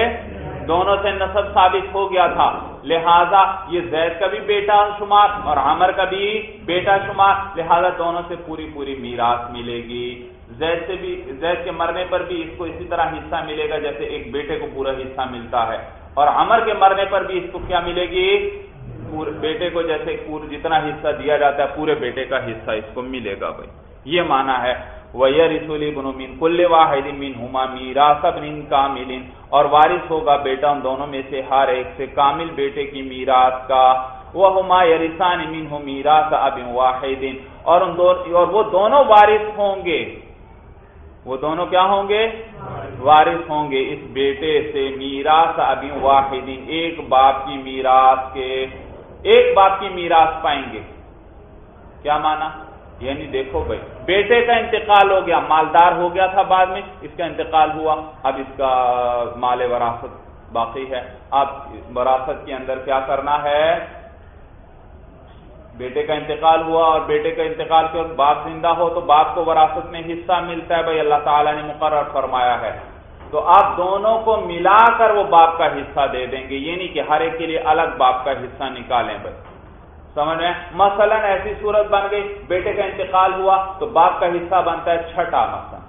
دونوں سے نصب ثابت ہو گیا تھا۔ لہذا یہ زید کا بھی بیٹا شمار اور عمر کا بھی بیٹا شمار۔ لہذا دونوں سے پوری پوری میراث ملے گی۔ زید سے بھی، زید کے مرنے پر بھی اس کو اسی طرح حصہ ملے گا جیسے ایک بیٹے کو پورا حصہ ملتا ہے۔ اور عمر کے مرنے پر بھی اس کو کیا ملے گی؟ بیٹے کو جیسے جتنا حصہ دیا جاتا ہے، پورے بیٹے کا حصہ اس کو ملے گا بھائی۔ یہ مانا ہے۔ وَيَرِثُ لِبْنُ مِنْ كُلِّ وَاحِدٍ مِنْهُمَا مِيرَاثَ ابْنٍ كَامِلٍ اور وارث ہوگا بیٹا ان دونوں میں سے ہر ایک سے کامل بیٹے کی میراث کا۔ وَهُمَا يَرِثَانِ مِنْهُ مِيرَاثَ أَبٍ وَاحِدٍ اور ان دو اور وہ دونوں وارث ہوں گے۔ وہ دونوں کیا ہوں گے؟ وارث ہوں گے۔ اس بیٹے سے میراث ابھی واحد، ایک باپ کی میراث کے ایک باپ کی میراث پائیں گے۔ کیا مانا؟ یعنی دیکھو بھائی، بیٹے کا انتقال ہو گیا، مالدار ہو گیا تھا بعد میں، اس کا انتقال ہوا۔ اب اس کا مال وراثت باقی ہے۔ اب وراثت کے اندر کیا کرنا ہے؟ بیٹے کا انتقال ہوا اور بیٹے کا انتقال کے باپ زندہ ہو تو باپ کو وراثت میں حصہ ملتا ہے۔ بھائی، اللہ تعالیٰ نے مقرر فرمایا ہے۔ تو آپ دونوں کو ملا کر وہ باپ کا حصہ دے دیں گے یہ نہیں کہ ہر ایک کے لیے الگ باپ کا حصہ نکالیں۔ بھائی سمجھ میں مثلا ایسی صورت بن گئی، بیٹے کا انتقال ہوا، تو باپ کا حصہ بنتا ہے چھٹا مثلا۔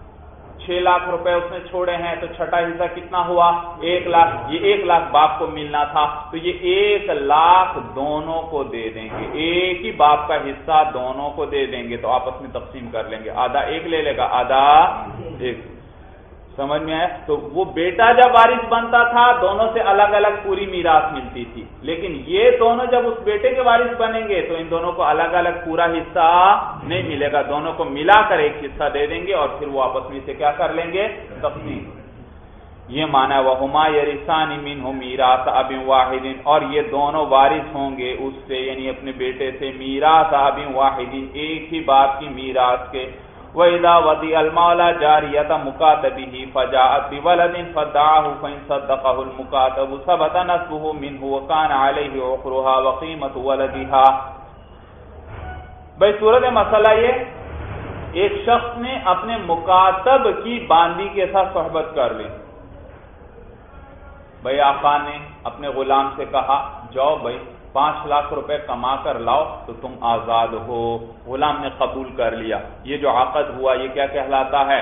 چھ لاکھ روپے اس نے چھوڑے ہیں، تو چھٹا حصہ کتنا ہوا؟ ایک لاکھ۔ یہ ایک لاکھ باپ کو ملنا تھا، تو یہ ایک لاکھ دونوں کو دے دیں گے۔ ایک ہی باپ کا حصہ دونوں کو دے دیں گے، تو آپس میں تقسیم کر لیں گے۔ آدھا ایک لے لے گا، آدھا ایک۔ سمجھ میں آئے تو وہ بیٹا جب وارث بنتا تھا، دونوں سے الگ الگ پوری میراث ملتی تھی۔ لیکن یہ دونوں جب اس بیٹے کے وارث بنیں گے، تو ان دونوں کو الگ الگ پورا حصہ نہیں ملے گا۔ دونوں کو ملا کر ایک حصہ دے دیں گے اور پھر وہ آپس میں سے کیا کر لیں گے؟ تقسیم۔ یہ مانا وہ ہما یسان امین ہو میراث اب واحد۔ اور یہ دونوں وارث ہوں گے اس سے یعنی اپنے بیٹے سے میراث اب واحد ایک ہی باپ کی میراث کے وَإِذَا وَدِيَ الْمَوْلَى جَارِيَةَ مُكَاتَبِهِ فَجَاءَتْ بِوَلَدٍ فَدَّعَهُ فَإِنْ صَدَّقَهُ الْمُكَاتَبُ ثَبَتَ نَصْبُهُ مِنْهُ وَكَانَ عَلَيْهِ عُقْرُهَا وَقِيمَةُ وَلَدِهَا۔ بھئی صورت مسئلہ یہ ایک شخص نے اپنے مکاتب کی باندی کے ساتھ صحبت کر لی۔ بھئی آقا نے اپنے غلام سے کہا، جاؤ بھئی پانچ لاکھ روپے کما کر لاؤ تو تم آزاد ہو۔ غلام نے قبول کر لیا۔ یہ جو عقد ہوا، یہ کیا کہلاتا ہے؟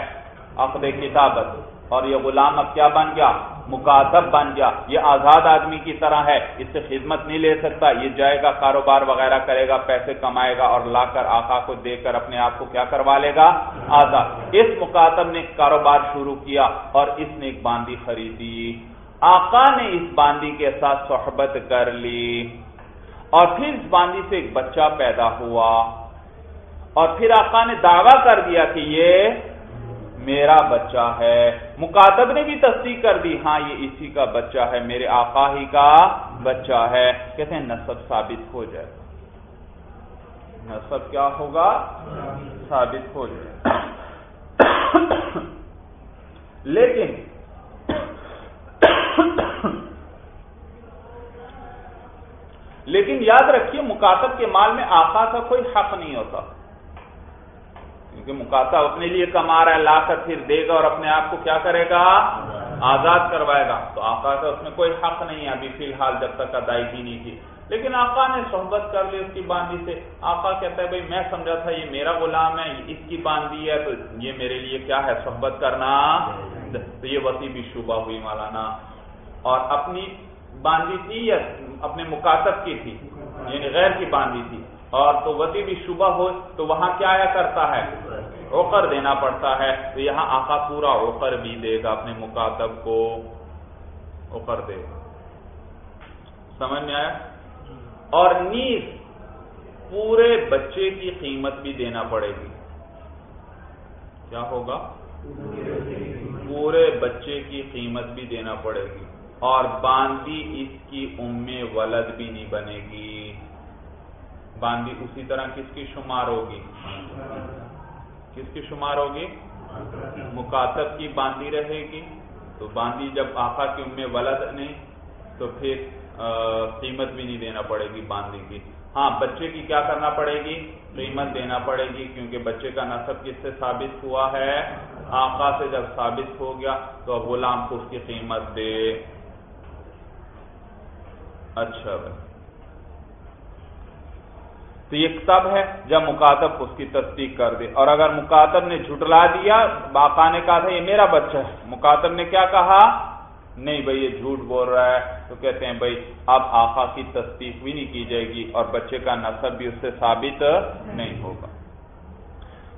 عقد کتابت۔ اور یہ غلام اب کیا بن گیا؟ مکاتب بن گیا۔ یہ آزاد آدمی کی طرح ہے۔ اس سے خدمت نہیں لے سکتا۔ یہ جائے گا، کاروبار وغیرہ کرے گا، پیسے کمائے گا اور لا کر آقا کو دے کر اپنے آپ کو کیا کروا لے گا؟ آزاد۔ اس مکاتب نے کاروبار شروع کیا اور اس نے ایک باندی خریدی۔ آقا نے اس باندی کے ساتھ صحبت کر لی۔ اور پھر اس باندی سے ایک بچہ پیدا ہوا اور پھر آقا نے دعویٰ کر دیا کہ یہ میرا بچہ ہے۔ مکاتب نے بھی تصدیق کر دی ہاں یہ اسی کا بچہ ہے، میرے آقا ہی کا بچہ ہے۔ کہتے ہیں نصب ثابت ہو جائے۔ نصب کیا ہوگا؟ ثابت ہو جائے۔ لیکن لیکن یاد رکھیے مکاتب کے مال میں آقا کا کوئی حق نہیں ہوتا۔ کیونکہ مکاتب اپنے لیے کما رہا ہے، لا کر پھر دے گا اور اپنے آپ کو کیا کرے گا؟ آزاد کروائے گا۔ تو آقا کا اس میں کوئی حق نہیں ہے، ابھی فی الحال جب تک ادائیگی نہیں تھی۔ لیکن آقا نے صحبت کر لی اس کی باندھی سے۔ آقا کہتا ہے، بھائی، میں سمجھا تھا یہ میرا غلام ہے، اس کی باندھی ہے، تو یہ میرے لیے کیا ہے؟ صحبت کرنا۔ تو یہ وسیع بھی شبہ ہوئی مولانا۔ اور اپنی باندھی تھی یا اپنے مکاتب کی تھی یعنی غیر کی باندھی تھی۔ اور تو وتی بھی شبہ ہو، تو وہاں کیا آیا کرتا ہے؟ اوقر دینا پڑتا ہے۔ تو یہاں آقا پورا اوقر بھی دے گا، اپنے مکاتب کو اوقر دے گا۔ سمجھ میں آیا؟ اور نیز پورے بچے کی قیمت بھی دینا پڑے گی۔ کیا ہوگا؟ پورے بچے کی قیمت بھی دینا پڑے گی۔ اور باندی اس کی ام ولد بھی نہیں بنے گی۔ باندی اسی طرح کس کی شمار ہوگی؟ کس کی شمار ہوگی؟ مکاتب کی باندی رہے گی۔ تو باندی جب آقا کی ام ولد نہیں، تو پھر قیمت بھی نہیں دینا پڑے گی باندی کی۔ ہاں بچے کی کیا کرنا پڑے گی؟ قیمت دینا پڑے گی، کیونکہ بچے کا نصب کس سے ثابت ہوا ہے؟ آقا سے جب ثابت ہو گیا، تو اب غلام کو اس کی قیمت دے۔ اچھا بھائی۔ تو یہ تب ہے جب مکاتب اس کی تصدیق کر دے۔ اور اگر مکاتب نے جھٹلا دیا باقا نے کہا تھا، یہ میرا بچہ ہے۔ مکاتب نے کیا کہا؟ نہیں بھائی، یہ جھوٹ بول رہا ہے۔ تو کہتے ہیں بھائی، اب آقا کی تصدیق بھی نہیں کی جائے گی اور بچے کا نصب بھی اس سے ثابت نہیں ہوگا۔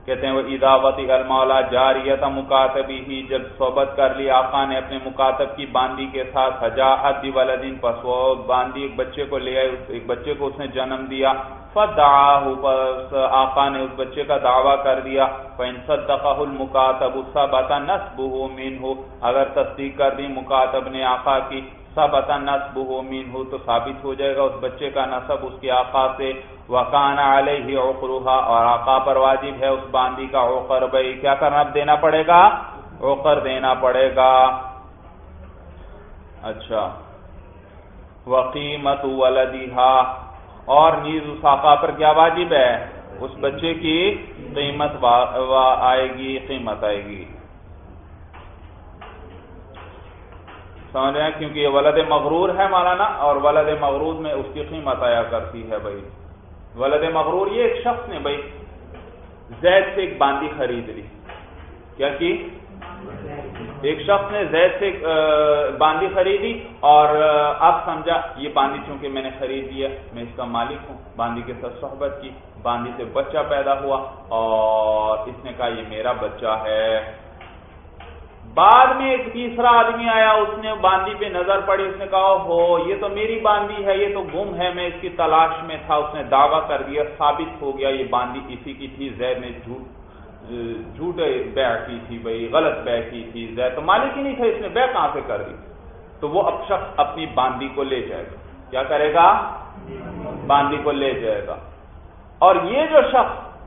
کہتے ہیں، وہ اداوت المولا جاریت مکاتبی ہی جب صحبت کر لی، آقا نے اپنے مکاتب کی باندی کے ساتھ حجاعت دی ولدین، پس وہ باندی ایک بچے کو لے آئے، ایک بچے کو اس نے جنم دیا، فدعاہو، پس آقا نے اس بچے کا دعویٰ کر دیا، فَإِن صَدَّقَهُ الْمُكَاتَبُ ثَبَتَ نَسْبُهُ مِنْهُ۔ اگر تصدیق کر دی مکاتب نے آقا کی ثبت نسبه منه، تو ثابت ہو جائے گا اس بچے کا نسب اس کے آقا سے۔ وکان علیہ عقرها، اور آقا پر واجب ہے اس باندی کا عقر۔ بھائی کیا کرنا دینا پڑے گا؟ عقر دینا پڑے گا۔ اچھا۔ وقیمت ولدها، اور نیز اس آقا پر کیا واجب ہے؟ اس بچے کی قیمت آئے گی، قیمت آئے گی۔ سمجھ رہے ہیں کیونکہ یہ ولد مغرور ہے مولانا، اور ولد مغرور میں اس کی قیمت آیا کرتی ہے بھائی۔ ولد مغرور یہ ایک شخص نے بھائی، زید سے ایک باندی خرید لی۔ کیا کی؟ ایک شخص نے زید سے باندی خریدی، اور اب سمجھا، یہ باندی چونکہ میں نے خرید لیا، میں اس کا مالک ہوں۔ باندی کے ساتھ صحبت کی، باندی سے بچہ پیدا ہوا، اور اس نے کہا یہ میرا بچہ ہے۔ بعد میں ایک تیسرا آدمی آیا، اس نے باندی پہ نظر پڑی، اس نے کہا، ہو، یہ تو میری باندی ہے، یہ تو گم ہے، میں اس کی تلاش میں تھا، اس نے دعویٰ کر دیا، ثابت ہو گیا، یہ باندی اسی کی تھی، زید نے جھوٹ جھوٹ بے کی تھی بھائی، غلط بے کی تھی، زید تو مالک ہی نہیں تھا اس نے بے کہاں سے کر دی؟ تو وہ اب شخص اپنی باندی کو لے جائے گا۔ کیا کرے گا؟ باندی کو لے جائے گا۔ اور یہ جو شخص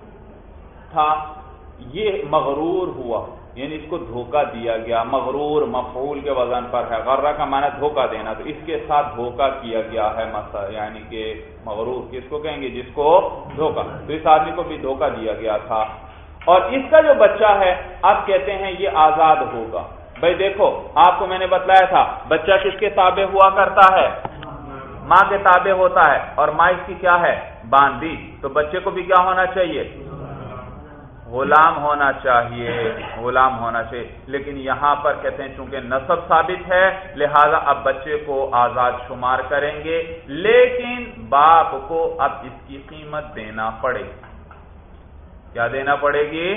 تھا، یہ مغرور ہوا۔ یعنی اس کو دھوکہ دیا گیا، مغرور، مفعول کے وزن پر ہے، غرہ کا معنی دھوکہ دینا، تو اس کے ساتھ دھوکہ کیا گیا ہے مسا یعنی کہ مغرور، کس کو کہیں گے؟ جس کو دھوکہ۔ تو اس آدمی کو بھی دھوکہ دیا گیا تھا۔ اور اس کا جو بچہ ہے اب کہتے ہیں یہ آزاد ہوگا۔ بھائی دیکھو، آپ کو میں نے بتلایا تھا، بچہ کس کے تابع ہوا کرتا ہے؟ ماں کے تابع ہوتا ہے۔ اور ماں اس کی کیا ہے؟ باندھی۔ تو بچے کو بھی کیا ہونا چاہیے؟ غلام ہونا چاہیے، غلام ہونا چاہیے۔ لیکن یہاں پر کہتے ہیں چونکہ نصب ثابت ہے، لہذا اب بچے کو آزاد شمار کریں گے۔ لیکن باپ کو اب اس کی قیمت دینا پڑے گی۔ کیا دینا پڑے گی؟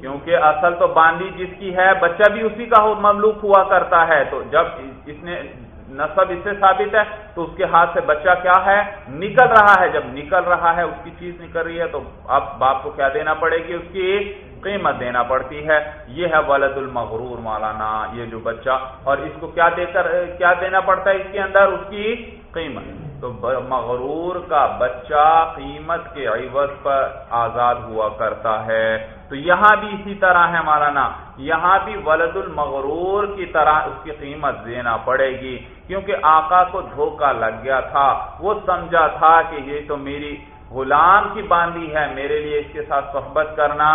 کیونکہ اصل تو باندی جس کی ہے، بچہ بھی اسی کا مملوک ہوا کرتا ہے۔ تو جب اس نے نصب اس سے ثابت ہے تو اس کے ہاتھ سے بچہ کیا ہے؟ نکل رہا ہے۔ جب نکل رہا ہے، اس کی چیز نکل رہی ہے تو اب باپ کو کیا دینا پڑے گی؟ اس کی قیمت دینا پڑتی ہے۔ یہ ہے ولد المغرور مولانا، یہ جو بچہ۔ اور اس کو کیا دے کر کیا دینا پڑتا ہے اس کے اندر؟ اس کی قیمت۔ تو مغرور کا بچہ قیمت کے عوض پر آزاد ہوا کرتا ہے۔ تو یہاں بھی اسی طرح ہے مولانا، یہاں بھی ولد المغرور کی طرح اس کی قیمت دینا پڑے گی۔ کیونکہ آقا کو دھوکا لگ گیا تھا، وہ سمجھا تھا کہ یہ تو میری غلام کی باندھی ہے، میرے لیے اس کے ساتھ صحبت کرنا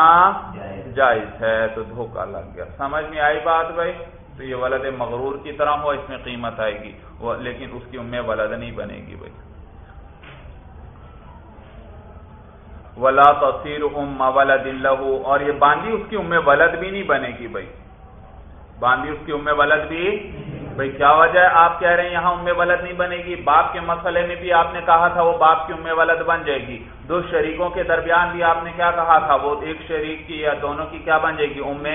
جائز ہے، تو دھوکا لگ گیا۔ سمجھ میں آئی بات بھائی؟ تو یہ ولد مغرور کی طرح ہو اس میں قیمت آئے گی۔ لیکن اس کی ام ولد نہیں بنے گی بھائی۔ ولا تصیر ام ولد اللہ اور یہ باندھی اس کی ام ولد بھی نہیں بنے گی بھائی۔ باندھی اس کی ام ولد بھی بھائی کیا وجہ ہے؟ آپ کہہ رہے ہیں یہاں ام ولد نہیں بنے گی۔ باپ کے مسئلے میں بھی آپ نے کہا تھا، وہ باپ کی ام ولد بن جائے گی۔ دو شریکوں کے درمیان بھی آپ نے کیا کہا تھا؟ وہ ایک شریک کی یا دونوں کی کیا بن جائے گی؟ ام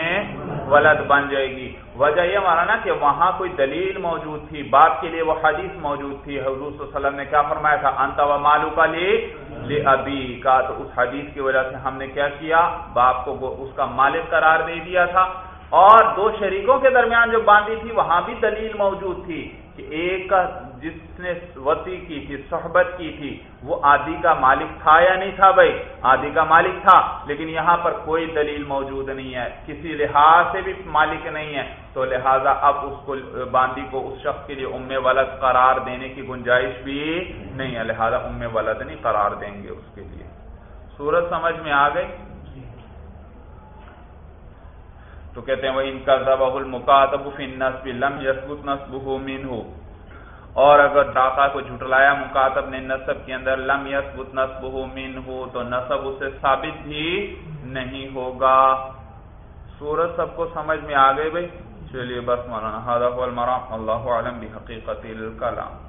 ولد بن جائے گی۔ وجہ یہ مانا نا کہ وہاں کوئی دلیل موجود تھی۔ باپ کے لیے وہ حدیث موجود تھی۔ حضور صلی اللہ علیہ وسلم نے کیا فرمایا تھا؟ انت و مالو کا لی ابھی کا تو اس حدیث کی وجہ سے ہم نے کیا کیا؟ باپ کو اس کا مالک قرار دے دیا تھا۔ اور دو شریکوں کے درمیان جو باندھی تھی، وہاں بھی دلیل موجود تھی کہ ایک کا جس نے وسیع کی تھی، صحبت کی تھی، وہ آدھی کا مالک تھا یا نہیں تھا بھائی؟ آدھی کا مالک تھا، لیکن یہاں پر کوئی دلیل موجود نہیں ہے۔ کسی لحاظ سے بھی مالک نہیں ہے۔ تو لہٰذا اب اس کو باندھی کو اس شخص کے لیے ام ولد قرار دینے کی گنجائش بھی نہیں ہے۔ لہذا ام ولد نہیں قرار دیں گے اس کے لیے۔ سورج سمجھ میں آ گئی؟ تو کہتے ہیں وہ ان کا ضبح المکاتب نصب لم یسبت نصب منہ اور اگر ڈاکہ کو جھٹلایا مکاتب نے نصب کے اندر لم یسبت نصب منہ تو نصب اسے ثابت بھی نہیں ہوگا۔ سورج سب کو سمجھ میں آ گئی بھائی؟ چلیے بس مولانا حضرت المرام۔ اللہ عالم بحقیقت الکلام۔